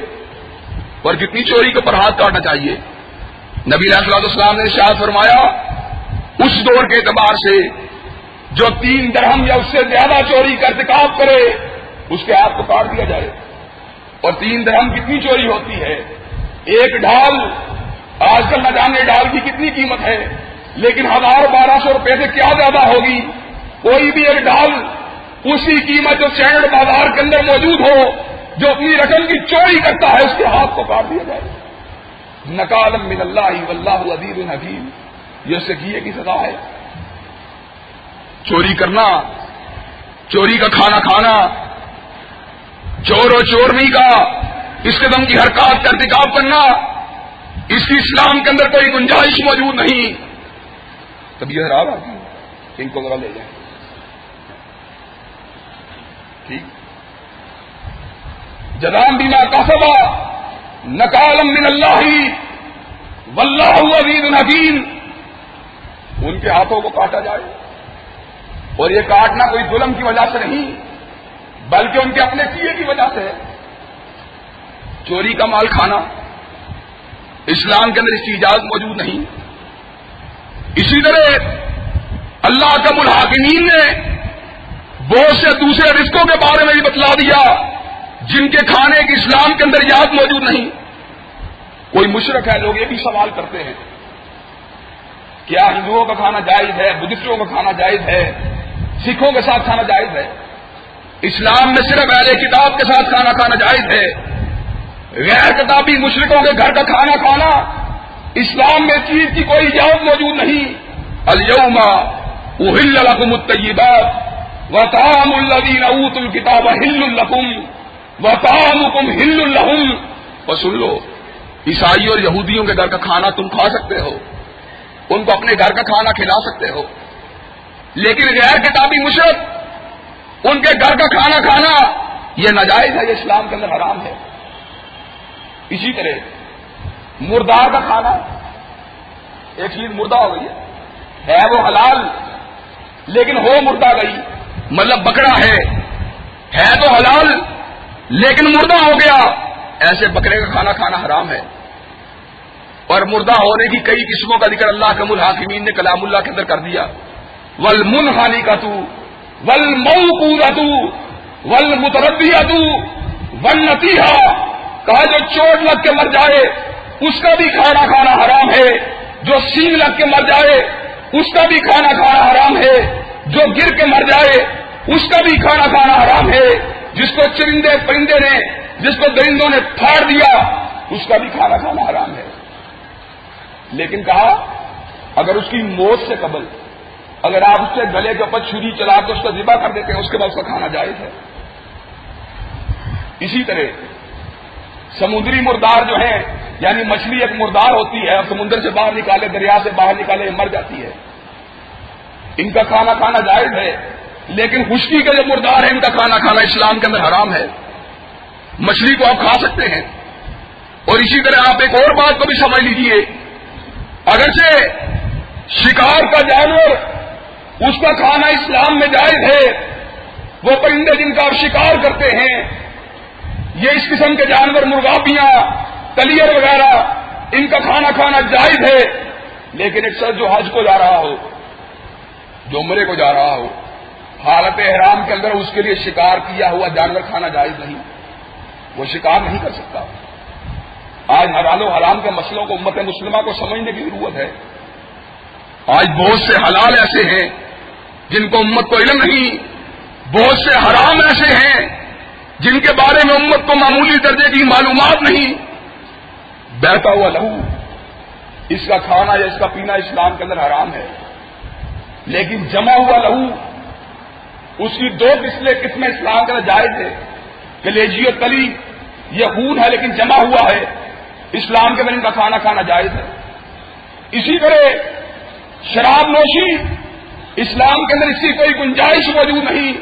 اور کتنی چوری کے پر ہاتھ کاٹنا چاہیے۔ نبی علیہ السلام نے شاہ فرمایا، اس دور کے اعتبار سے جو تین درہم یا اس سے زیادہ چوری کا ارتکاب کرے، اس کے ہاتھ کو کاٹ دیا جائے۔ اور تین درہم کتنی چوری ہوتی ہے، ایک ڈھال، آج کل نہ جانے ڈھال کی کتنی قیمت ہے۔ لیکن ہزار بارہ سو روپے سے کیا زیادہ ہوگی؟ کوئی بھی ایک ڈھال اسی قیمت جو سینڈ بازار کے اندر موجود ہو جو اپنی رقم کی چوری کرتا ہے، اس کے ہاتھ کو کاٹ دیا جائے۔ نکالم من اللہ اللہ عدیب الحکیم یہ اس سے کیے کی سزا ہے۔ چوری کرنا، چوری کا کھانا کھانا، چور و چور نہیں کا اس قدم کی حرکات کا ارتکاب کرنا، اس کی اسلام کے اندر کوئی گنجائش موجود نہیں۔ تب یہ آتی ہے ان کو ذرا لے جائیں۔ ٹھیک؟ جدام بیما کسبا نکالم من اللہ، واللہ عزیز الحکیم ان کے ہاتھوں کو کاٹا جائے۔ اور یہ کاٹنا کوئی ظلم کی وجہ سے نہیں، بلکہ ان کے اپنے کیے کی وجہ سے چوری کا مال کھانا۔ اسلام کے اندر اس کی اجازت موجود نہیں۔ اسی طرح اللہ کا ملحاکمین نے بہت سے دوسرے رشتوں کے بارے میں بھی بتلا دیا جن کے کھانے کی اسلام کے اندر اجازت موجود نہیں۔ کوئی مشرق ہے، لوگ یہ بھی سوال کرتے ہیں کیا ہندوؤں کا کھانا جائز ہے، بدھسٹوں کا کھانا جائز ہے، سکھوں کے ساتھ کھانا جائز ہے؟ اسلام میں صرف اہل کتاب کے ساتھ کھانا کھانا جائز ہے۔ غیر کتابی مشرقوں کے گھر کا کھانا کھانا اسلام میں چیز کی کوئی اجازت موجود نہیں۔ الما اہل الحکم الطیبات و تام الدین اوت الکتاب ہل الحکم و تام حکم ہل الحم و سن لو عیسائی اور یہودیوں کے گھر کا کھانا تم کھا سکتے ہو۔ ان کو اپنے گھر کا کھانا کھلا سکتے ہو۔ لیکن غیر کتابی مشرق، ان کے گھر کا کھانا کھانا، یہ ناجائز ہے، یہ اسلام کے اندر حرام ہے۔ اسی طرح مردار کا کھانا ایک چیز مردہ ہو گئی ہے۔ ہے وہ حلال، لیکن ہو مردہ گئی۔ مطلب بکرا ہے۔ ہے تو حلال، لیکن مردہ ہو گیا۔ ایسے بکرے کا کھانا کھانا حرام ہے۔ اور مردہ ہونے کی کئی قسموں کا ذکر اللہ کے الحاکمین نے کلام اللہ کے اندر کر دیا۔ ول من خانی کا تو ول مئو پورا تو ول متردیا تو ول نتیحا کہا جو چوٹ لگ کے مر جائے اس کا بھی کھانا کھانا حرام ہے جو سینگ لگ کے مر جائے، اس کا بھی کھانا کھانا حرام ہے، جو گر کے مر جائے، اس کا بھی کھانا کھانا حرام ہے۔ جس کو چرندے پرندے نے، جس کو درندوں نے پھاڑ دیا، اس کا بھی کھانا کھانا حرام ہے۔ لیکن کہا، اگر اس کی موت سے قبل، اگر آپ اس کے گلے کے اوپر چھری چلا کے اس کا ذبح کر دیتے ہیں اس کے بعد اس کا کھانا جائز ہے۔ اسی طرح سمندری مردار جو ہے یعنی مچھلی ایک مردار ہوتی ہے، اور سمندر سے باہر نکالے، دریا سے باہر نکالے مر جاتی ہے۔ ان کا کھانا کھانا جائز ہے، لیکن خشکی کے جو مردار ہے ان کا کھانا کھانا اسلام کے اندر حرام ہے۔ مچھلی کو آپ کھا سکتے ہیں۔ اور اسی طرح آپ ایک اور بات کو بھی سمجھ لیجیے اگرچہ شکار کا جانور اس کا کھانا اسلام میں جائز ہے، وہ پرندے جن کا آپ شکار کرتے ہیں یہ اس قسم کے جانور مرغابیاں کلیئر وغیرہ، ان کا کھانا کھانا جائز ہے، لیکن ایک شخص جو حج کو جا رہا ہو، جو عمرے کو جا رہا ہو، حالت احرام کے اندر اس کے لیے شکار کیا ہوا جانور کھانا جائز نہیں، وہ شکار نہیں کر سکتا۔ آج حلال و حرام کے مسئلوں کو امت مسلمہ کو سمجھنے کی ضرورت ہے۔ آج بہت سے حلال ایسے ہیں جن کو امت کو علم نہیں، بہت سے حرام ایسے ہیں جن کے بارے میں امت کو معمولی درجے کی معلومات نہیں، بہتا ہوا لہو۔ اس کا کھانا یا اس کا پینا اسلام کے اندر حرام ہے۔ لیکن جمع ہوا لہو اس کی دو قسمیں قسمیں اسلام کے اندر جائز ہے کہ اور تلی، یہ خون ہے لیکن جمع ہوا ہے۔ اسلام کے اندر ان کا کھانا کھانا جائز ہے۔ اسی طرح شراب نوشی، اسلام کے اندر اس کی کوئی گنجائش موجود نہیں۔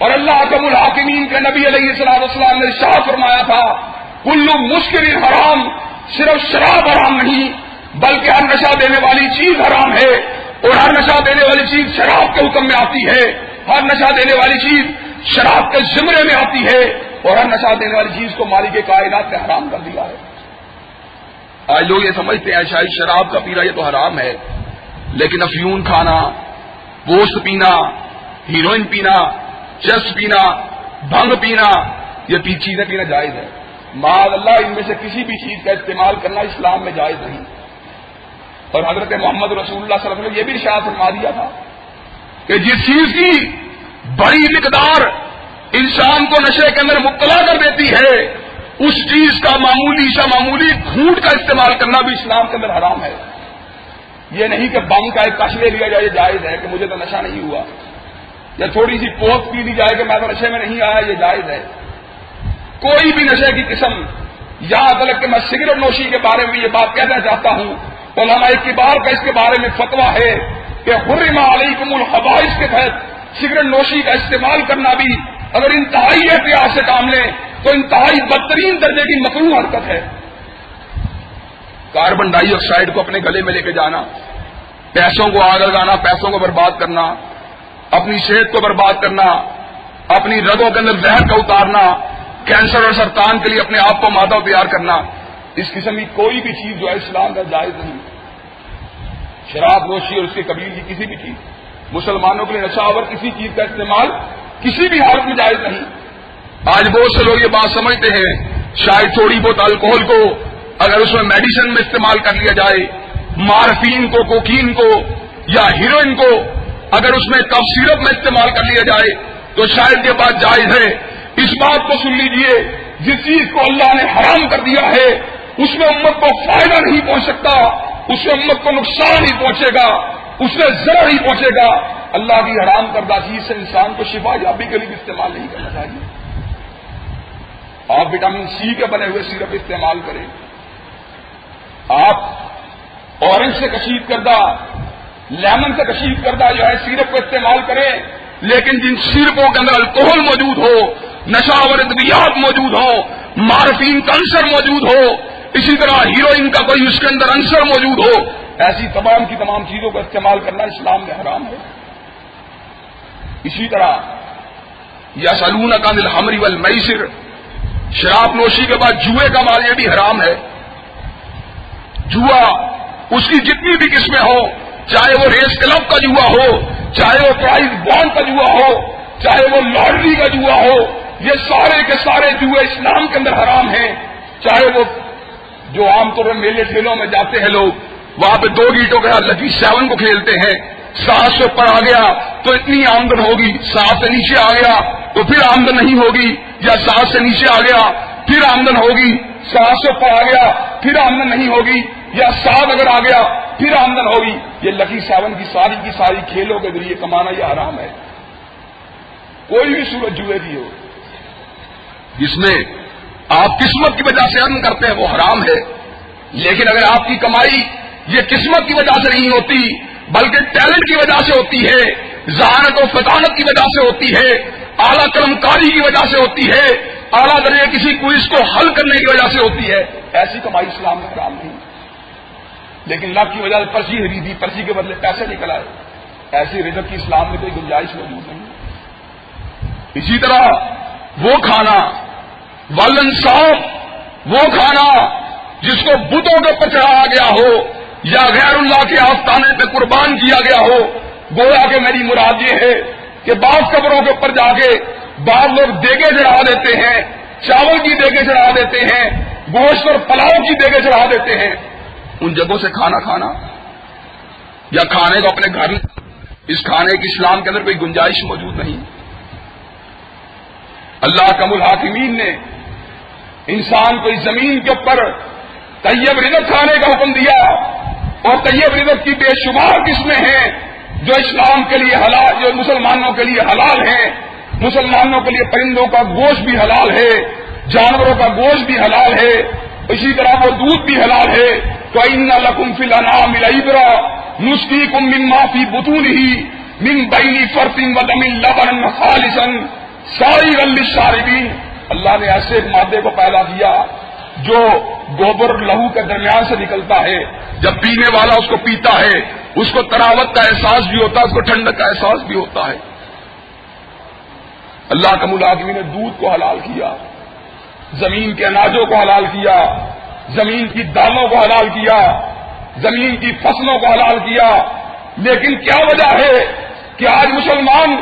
اور اللہ کم الحاکمین کے نبی علیہ السلام السلام نے شاہ فرمایا تھا کلو مشکل حرام صرف شراب حرام نہیں، بلکہ ہر نشہ دینے والی چیز حرام ہے اور ہر نشہ دینے والی چیز شراب کے حکم میں آتی ہے۔ ہر نشہ دینے والی چیز شراب کے زمرے میں آتی ہے اور ہر نشہ دینے والی چیز کو مالی کے کائنات نے حرام کر دیا ہے۔ آج لوگ یہ سمجھتے ہیں، شاید شراب کا پینا یہ تو حرام ہے، لیکن افیون کھانا، گوشت پینا، ہیروئن پینا چس پینا، بھنگ پینا، یہ چیزیں پینا جائز ہے مال اللہ، ان میں سے کسی بھی چیز کا استعمال کرنا اسلام میں جائز نہیں۔ اور حضرت محمد رسول اللہ صلی اللہ علیہ وسلم نے یہ بھی ارشاد فرما دیا تھا کہ جس چیز کی بڑی مقدار انسان کو نشے کے اندر مبتلا کر دیتی ہے، اس چیز کا معمولی سا معمولی گھوٹ کا استعمال کرنا بھی اسلام کے اندر حرام ہے۔ یہ نہیں کہ بم کا ایک کش لے لیا جائے جائز ہے کہ مجھے تو نشہ نہیں ہوا۔ یا تھوڑی سی پوت پی لی جائے کہ میں تو نشے میں نہیں آیا، یہ جائز ہے۔ کوئی بھی نشے کی قسم یہاں تک کہ میں سگریٹ نوشی کے بارے میں یہ بات کہنا چاہتا ہوں۔ علماء اقبال کا اس کے بارے میں فتوا ہے کہ حرما علیکم الحبائش کے تحت سگریٹ نوشی کا استعمال کرنا بھی اگر انتہائی احتیاط سے کام لیں تو انتہائی بدترین درجے کی مکرو حرکت ہے۔ کاربن ڈائی آکسائڈ کو اپنے گلے میں لے کے جانا، پیسوں کو آگ لگانا، پیسوں کو برباد کرنا اپنی صحت کو برباد کرنا، اپنی رگوں کے اندر زہر کا اتارنا کینسر اور سرطان کے لیے اپنے آپ کو مادہ تیار کرنا، اس قسم کی کوئی بھی چیز جو ہے اسلام کا جائز نہیں۔ شراب نوشی اور اس کے قبیل کی کسی بھی چیز۔ مسلمانوں کے لیے نشاور کسی چیز کا استعمال کسی بھی حالت میں جائز نہیں۔ آج بہت سے لوگ یہ بات سمجھتے ہیں، شاید تھوڑی بہت الکوہل کو اگر اس میں میڈیسن میں استعمال کر لیا جائے، مارفین کو، کوکین کو یا ہیروئن کو اگر اس میں کف سیرپ میں استعمال کر لیا جائے تو شاید یہ بات جائز ہے۔ اس بات کو سن لیجیے، جس چیز کو اللہ نے حرام کر دیا ہے، اس میں امت کو فائدہ نہیں پہنچ سکتا، اس میں امت کو نقصان ہی پہنچے گا، اس میں ذرا ہی پہنچے گا۔ اللہ کی حرام کردہ چیز سے انسان کو شفا یابی کے لیے استعمال نہیں کرنا چاہیے۔ آپ وٹامن سی کے بنے ہوئے سیرپ استعمال کریں۔ آپ اورنج سے کشید کردہ لیمن سے کشید کردہ جو ہے سیرپ کو استعمال کریں لیکن جن سیرپوں کے اندر الکوہل موجود ہو نشاور ادویات موجود ہو مارفین کا عنصر موجود ہو، اسی طرح ہیروئن کا کوئی اس کے اندر عنصر موجود ہو، ایسی تمام کی تمام چیزوں کا استعمال کرنا اسلام میں حرام ہے۔ اسی طرح یا سلون کا دل ہمری ول میسر شراب نوشی کے بعد جوئے کا مال یہ بھی حرام ہے۔ جوا اس کی جتنی بھی قسمیں ہو چاہے وہ ریس کلب کا جوا ہو، چاہے وہ پرائز بانڈ کا جوا ہو، چاہے وہ لاٹری کا جوا ہو، یہ سارے کے سارے جوئے اسلام کے اندر حرام ہیں۔ چاہے وہ جو عام طور پر میلے ٹھیلوں میں جاتے ہیں لوگ، وہاں پہ دو گیٹوں کے لکی سیون کو کھیلتے ہیں۔ سات سے اوپر آ گیا تو اتنی آمدن ہوگی، سات سے نیچے آ گیا تو پھر آمدن نہیں ہوگی، یا سات سے نیچے آ گیا، پھر آمدن ہوگی، سات سے اوپر آ گیا، پھر آمدن نہیں ہوگی۔ یا سات اگر آ گیا، پھر آمدن ہوگی یہ لکی سیون کی ساری کی ساری کھیلوں کے ذریعے کمانا یہ آرام ہے۔ کوئی بھی صورت جوئے کی ہو۔ جس میں آپ قسمت کی وجہ سے ارن کرتے ہیں وہ حرام ہے۔ لیکن اگر آپ کی کمائی یہ قسمت کی وجہ سے نہیں ہوتی، بلکہ ٹیلنٹ کی وجہ سے ہوتی ہے، ذہانت و فطانت کی وجہ سے ہوتی ہے، اعلیٰ قلم کاری کی وجہ سے ہوتی ہے، اعلیٰ درجے کسی کوئز کو حل کرنے کی وجہ سے ہوتی ہے، ایسی کمائی اسلام میں حرام نہیں۔ لیکن لاکھ کی وجہ سے پرچی خریدی پرچی کے بدلے پیسے نکل آئے۔ ایسی رزت کی اسلام میں کوئی گنجائش موجود نہیں۔ اسی طرح وہ کھانا، ولن صاف وہ کھانا جس کو بتوں کے اوپر چڑھایا گیا ہو یا غیر اللہ کے آستانے پہ قربان کیا گیا ہو، گویا کہ میری مراد یہ ہے کہ بعض قبروں کے اوپر جا کے بعض لوگ دیگے چڑھا دیتے ہیں، چاول کی دیگے چڑھا دیتے ہیں، گوشت اور پلاؤ کی دیگے چڑھا دیتے ہیں۔ ان جگہوں سے کھانا کھانا یا کھانے کو اپنے گھر اس کھانے کی اسلام کے اندر کوئی گنجائش موجود نہیں۔ اللہ کم الحاکمین نے انسان کو اس زمین کے اوپر طیب رزت کھانے کا حکم دیا اور طیب رزت کی بے شمار قسمیں ہیں جو اسلام کے لیے حلال، جو مسلمانوں کے لیے حلال ہیں۔ مسلمانوں کے لیے پرندوں کا گوشت بھی حلال ہے، جانوروں کا گوشت بھی حلال ہے۔ اسی طرح وہ دودھ بھی حلال ہے۔ تو ان لکم فلانا ملبرا نسخی کم من معافی بتون ہی من بینی فرسنگ ودمن لبن خالصن ساری غلی شاربین اللہ نے ایسے مادے کو پیدا کیا جو گوبر لہو کے درمیان سے نکلتا ہے۔ جب پینے والا اس کو پیتا ہے، اس کو تراوت کا احساس بھی ہوتا ہے، اس کو ٹھنڈک کا احساس بھی ہوتا ہے۔ اللہ کا ملاقمی نے دودھ کو حلال کیا۔ زمین کے اناجوں کو حلال کیا، زمین کی دالوں کو حلال کیا، زمین کی فصلوں کو حلال کیا۔ لیکن کیا وجہ ہے کہ آج مسلمان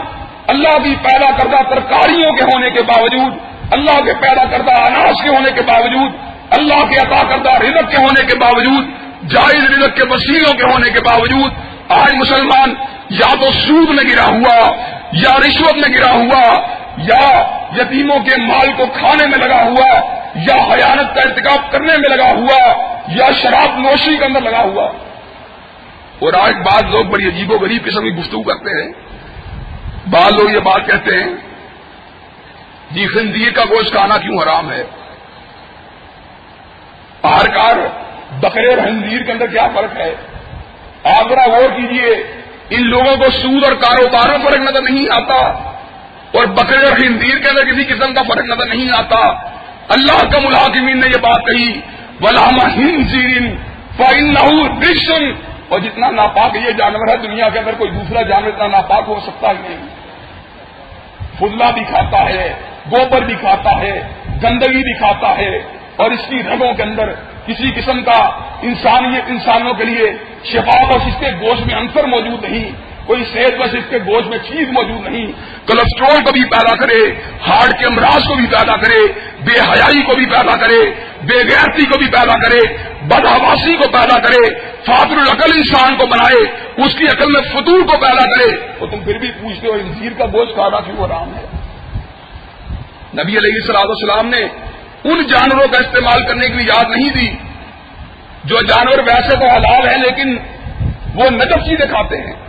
اللہ کی پیدا کردہ ترکاریوں کے ہونے کے باوجود، اللہ کے پیدا کردہ اناج کے ہونے کے باوجود، اللہ کے عطا کردہ رزق کے ہونے کے باوجود، جائز رزق کے وسیلوں کے ہونے کے باوجود، آج مسلمان یا تو سود میں گرا ہوا، یا رشوت میں گرا ہوا یا یتیموں کے مال کو کھانے میں لگا ہوا، یا حیانت کا ارتکاب کرنے میں لگا ہوا، یا شراب نوشی کے اندر لگا ہوا۔ اور آج بعض لوگ بڑی عجیب و غریب قسم کی گفتگو کرتے ہیں۔ بعض لوگ یہ بات کہتے ہیں جی خنزیر کا گوشت کھانا کیوں حرام ہے؟ آرکار بکرے اور خنزیر کے اندر کیا فرق ہے؟ آپ ذرا غور کیجیے، ان لوگوں کو سود اور کاروبار میں فرق نظر نہیں آتا۔ اور بکرے اور خنزیر کے اندر کسی قسم کا فرق نظر نہیں آتا۔ اللہ کا ملاقمین نے یہ بات کہی ولاما ہند فائن رشن اور جتنا ناپاک یہ جانور ہے، دنیا کے اندر کوئی دوسرا جانور اتنا ناپاک ہو سکتا ہی نہیں۔ فضلہ بھی کھاتا ہے، گوبر بھی کھاتا ہے، گندگی بھی کھاتا ہے۔ اور اس کی رگوں کے اندر کسی قسم کا انسانیت انسانوں کے لیے شفا بس اس کے گوشت میں انصر موجود نہیں۔ کوئی صحت بس اس کے گوشت میں چیز موجود نہیں۔ کولسٹرول کو بھی پیدا کرے، ہارٹ کے امراض کو بھی پیدا کرے، بے حیائی کو بھی پیدا کرے، بے غیرتی کو بھی پیدا کرے بدہواسی کو پیدا کرے، فاطر العقل انسان کو بنائے، اس کی عقل میں فطور کو پیدا کرے۔ تو تم پھر بھی پوچھتے ہو انجیر کا گوشت کھانا کیوں آرام ہے؟ نبی علیہ السلام السلام نے ان جانوروں کا استعمال کرنے کی یاد نہیں دی، جو جانور ویسے تو حلال ہے لیکن وہ نجب چیزیں کھاتے ہیں۔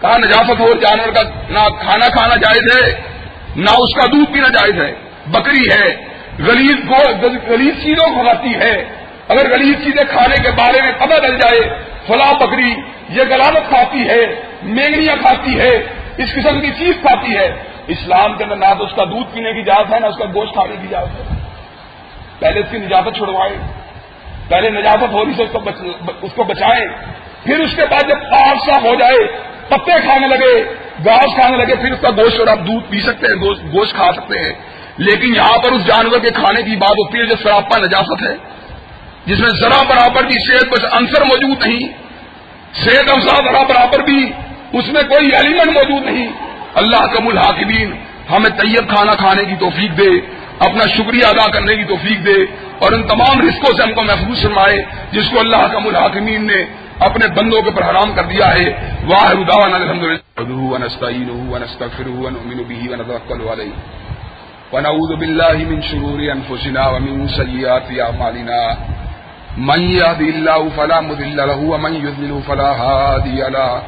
کہا نجافت ہو، جانور کا نہ کھانا کھانا جائز ہے، نہ اس کا دودھ پینا جائز ہے۔ بکری ہے، غلیظ چیزوں کو کھاتی ہے۔ اگر غلیظ چیزیں کھانے کے بارے میں پتہ چل جائے، فلاں بکری یہ گلانت کھاتی ہے، مینگنیاں کھاتی ہے، اس قسم کی چیز کھاتی ہے۔ اسلام کے اندر نہ تو اس کا دودھ پینے کی اجازت ہے، نہ اس کا گوشت کھانے کی اجازت ہے۔ پہلے اس کی نجازت چھڑوائے۔ پہلے نجازت ہو رہی سے اس کو بچائیں پھر اس کے بعد جب پاک صاف ہو جائے، پتے کھانے لگے، گاس کھانے لگے، پھر اس کا گوشت اور آپ دودھ پی سکتے ہیں، گوشت کھا سکتے ہیں۔ لیکن یہاں پر اس جانور کے کھانے کی بات ہوتی ہے جو سراپا نجاست ہے، جس میں ذرا برابر بھی صحت پر عنصر موجود نہیں، صحت افزا ذرا برابر بھی اس میں کوئی ایلیمنٹ موجود نہیں۔ اللہ کا ملحاقبین ہمیں طیب کھانا کھانے کی توفیق دے، اپنا شکریہ ادا کرنے کی توفیق دے اور ان تمام رزقوں سے ہم کو محفوظ فرمائے، جس کو اللہ کا ملحاکمین نے اپنے بندوں کے پر حرام کر دیا ہے۔ واہ رداوان الحمد للہ ونستعینه ونستغفره ونؤمن به ونتوکل علیہ ونعوذ بالله من شرور أنفسنا ومن سيئات أعمالنا من يهد الله فلا مذل له ومن يذلل فلا هادي له۔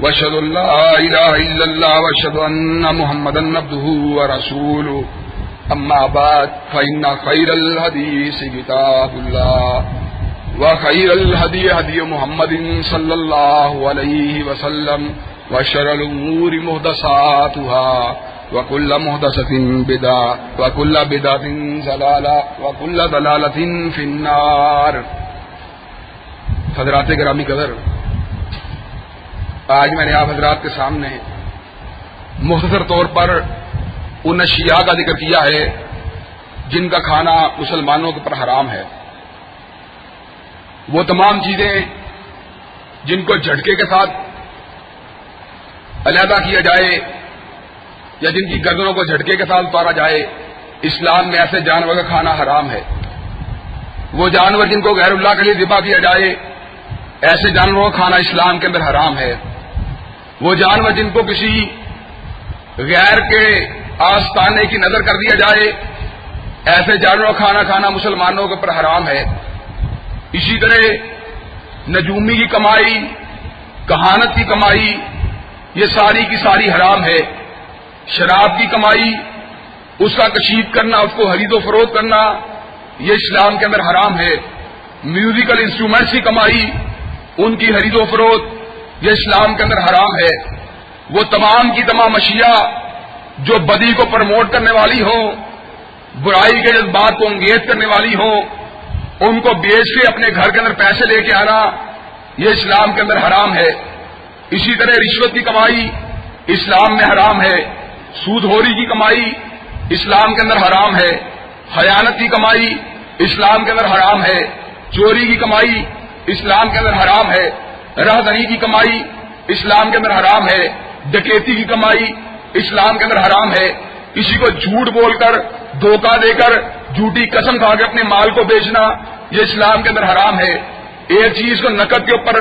واشهد ان لا اله الا الله واشهد ان محمدا عبده ورسوله اما بعد فان خير الحديث كتاب الله۔ وخير الهدي هدي محمد صلى الله عليه وسلم وشر الامور محدثاتها وكل محدثة بدعة وكل بدعة زلالة وكل ضلالة في النار. حضرات گرامی قدر، آج میں نے آپ حضرات کے سامنے مختصر طور پر ان اشیاء کا ذکر کیا ہے جن کا کھانا مسلمانوں کے پر حرام ہے۔ وہ تمام چیزیں جن کو جھٹکے کے ساتھ علیحدہ کیا جائے یا جن کی گردنوں کو جھٹکے کے ساتھ اتارا جائے، اسلام میں ایسے جانور کا کھانا حرام ہے۔ وہ جانور جن کو غیر اللہ کے لیے ذبح کیا جائے، ایسے جانوروں کا کھانا اسلام کے اندر حرام ہے۔ وہ جانور جن کو کسی غیر کے آستانے کی نظر کر دیا جائے، ایسے جانوروں کا کھانا کھانا مسلمانوں کے اوپر حرام ہے۔ اسی طرح نجومی کی کمائی، کہانت کی کمائی، یہ ساری کی ساری حرام ہے۔ شراب کی کمائی، اس کا کشید کرنا، اس کو حرید و فروخت کرنا، یہ اسلام کے اندر حرام ہے۔ میوزیکل انسٹرومینٹس کی کمائی، ان کی حرید و فروخت یہ اسلام کے اندر حرام ہے۔ وہ تمام کی تمام اشیاء جو بدی کو پروموٹ کرنے والی ہوں، برائی کے جذبات کو انگیز کرنے والی ہوں ان کو بیچ کے اپنے گھر کے اندر پیسے لے کے آنا، یہ اسلام کے اندر حرام ہے۔ اسی طرح رشوت کی کمائی اسلام میں حرام ہے۔ سود ہوری کی کمائی اسلام کے اندر حرام ہے۔ خیانت کی کمائی اسلام کے اندر حرام ہے۔ چوری کی کمائی اسلام کے اندر حرام ہے۔ راہدنی کی کمائی اسلام کے اندر حرام ہے۔ ڈکیتی کی کمائی اسلام کے اندر حرام ہے۔ کسی کو جھوٹ بول کر دھوکہ دے کر جھوٹی قسم کھا کے اپنے مال کو بیچنا یہ اسلام کے اندر حرام ہے۔ ایک چیز کو نقد کے اوپر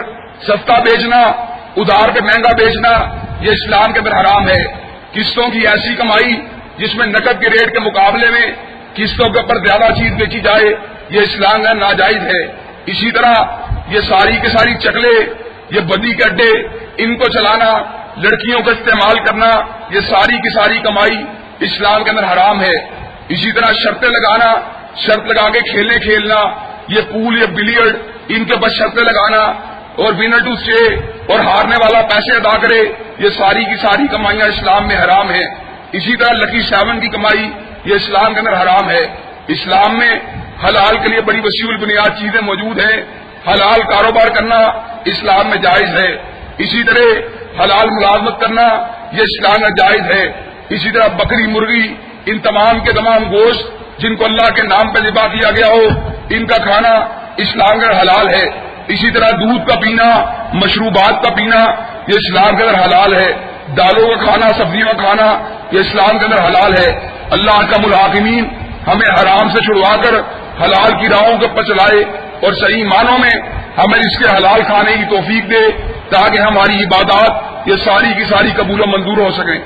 سستا بیچنا ادار پہ مہنگا بیچنا، یہ اسلام کے اندر حرام ہے۔ قسطوں کی ایسی کمائی جس میں نقد کے ریٹ کے مقابلے میں قسطوں کے اوپر زیادہ چیز بیچی جائے، یہ اسلام کا ناجائز ہے۔ اسی طرح یہ ساری کے ساری چکلے، یہ بدی کے اڈے، ان کو چلانا، لڑکیوں کا استعمال کرنا، یہ ساری کی ساری کمائی اسلام کے اندر حرام ہے۔ اسی طرح شرطیں لگانا، شرط لگا کے کھیلنے کھیلنا یہ پول یہ بلیئرڈ، ان کے بس شرطیں لگانا اور ونر ٹو اسٹے اور ہارنے والا پیسے ادا کرے، یہ ساری کی ساری کمائیاں اسلام میں حرام ہیں۔ اسی طرح لکی سیون کی کمائی، یہ اسلام کے اندر حرام ہے۔ اسلام میں حلال کے لیے بڑی وسیع بنیاد چیزیں موجود ہیں۔ حلال کاروبار کرنا اسلام میں جائز ہے۔ اسی طرح حلال ملازمت کرنا یہ اسلام میں جائز ہے۔ اسی طرح بکری، مرغی، ان تمام کے تمام گوشت جن کو اللہ کے نام پہ ذبح کیا گیا ہو، ان کا کھانا اسلام کا حلال ہے۔ اسی طرح دودھ کا پینا، مشروبات کا پینا، یہ اسلام کے اندر حلال ہے۔ دالوں کا کھانا، سبزیوں کا کھانا، یہ اسلام کے اندر حلال ہے۔ اللہ کا ملاقمین ہمیں حرام سے چھڑوا کر حلال کی راہوں کے پر چلائے اور صحیح معنوں میں ہمیں اس کے حلال کھانے کی توفیق دے تاکہ ہماری عبادات یہ ساری کی ساری قبول و منظور ہو سکیں۔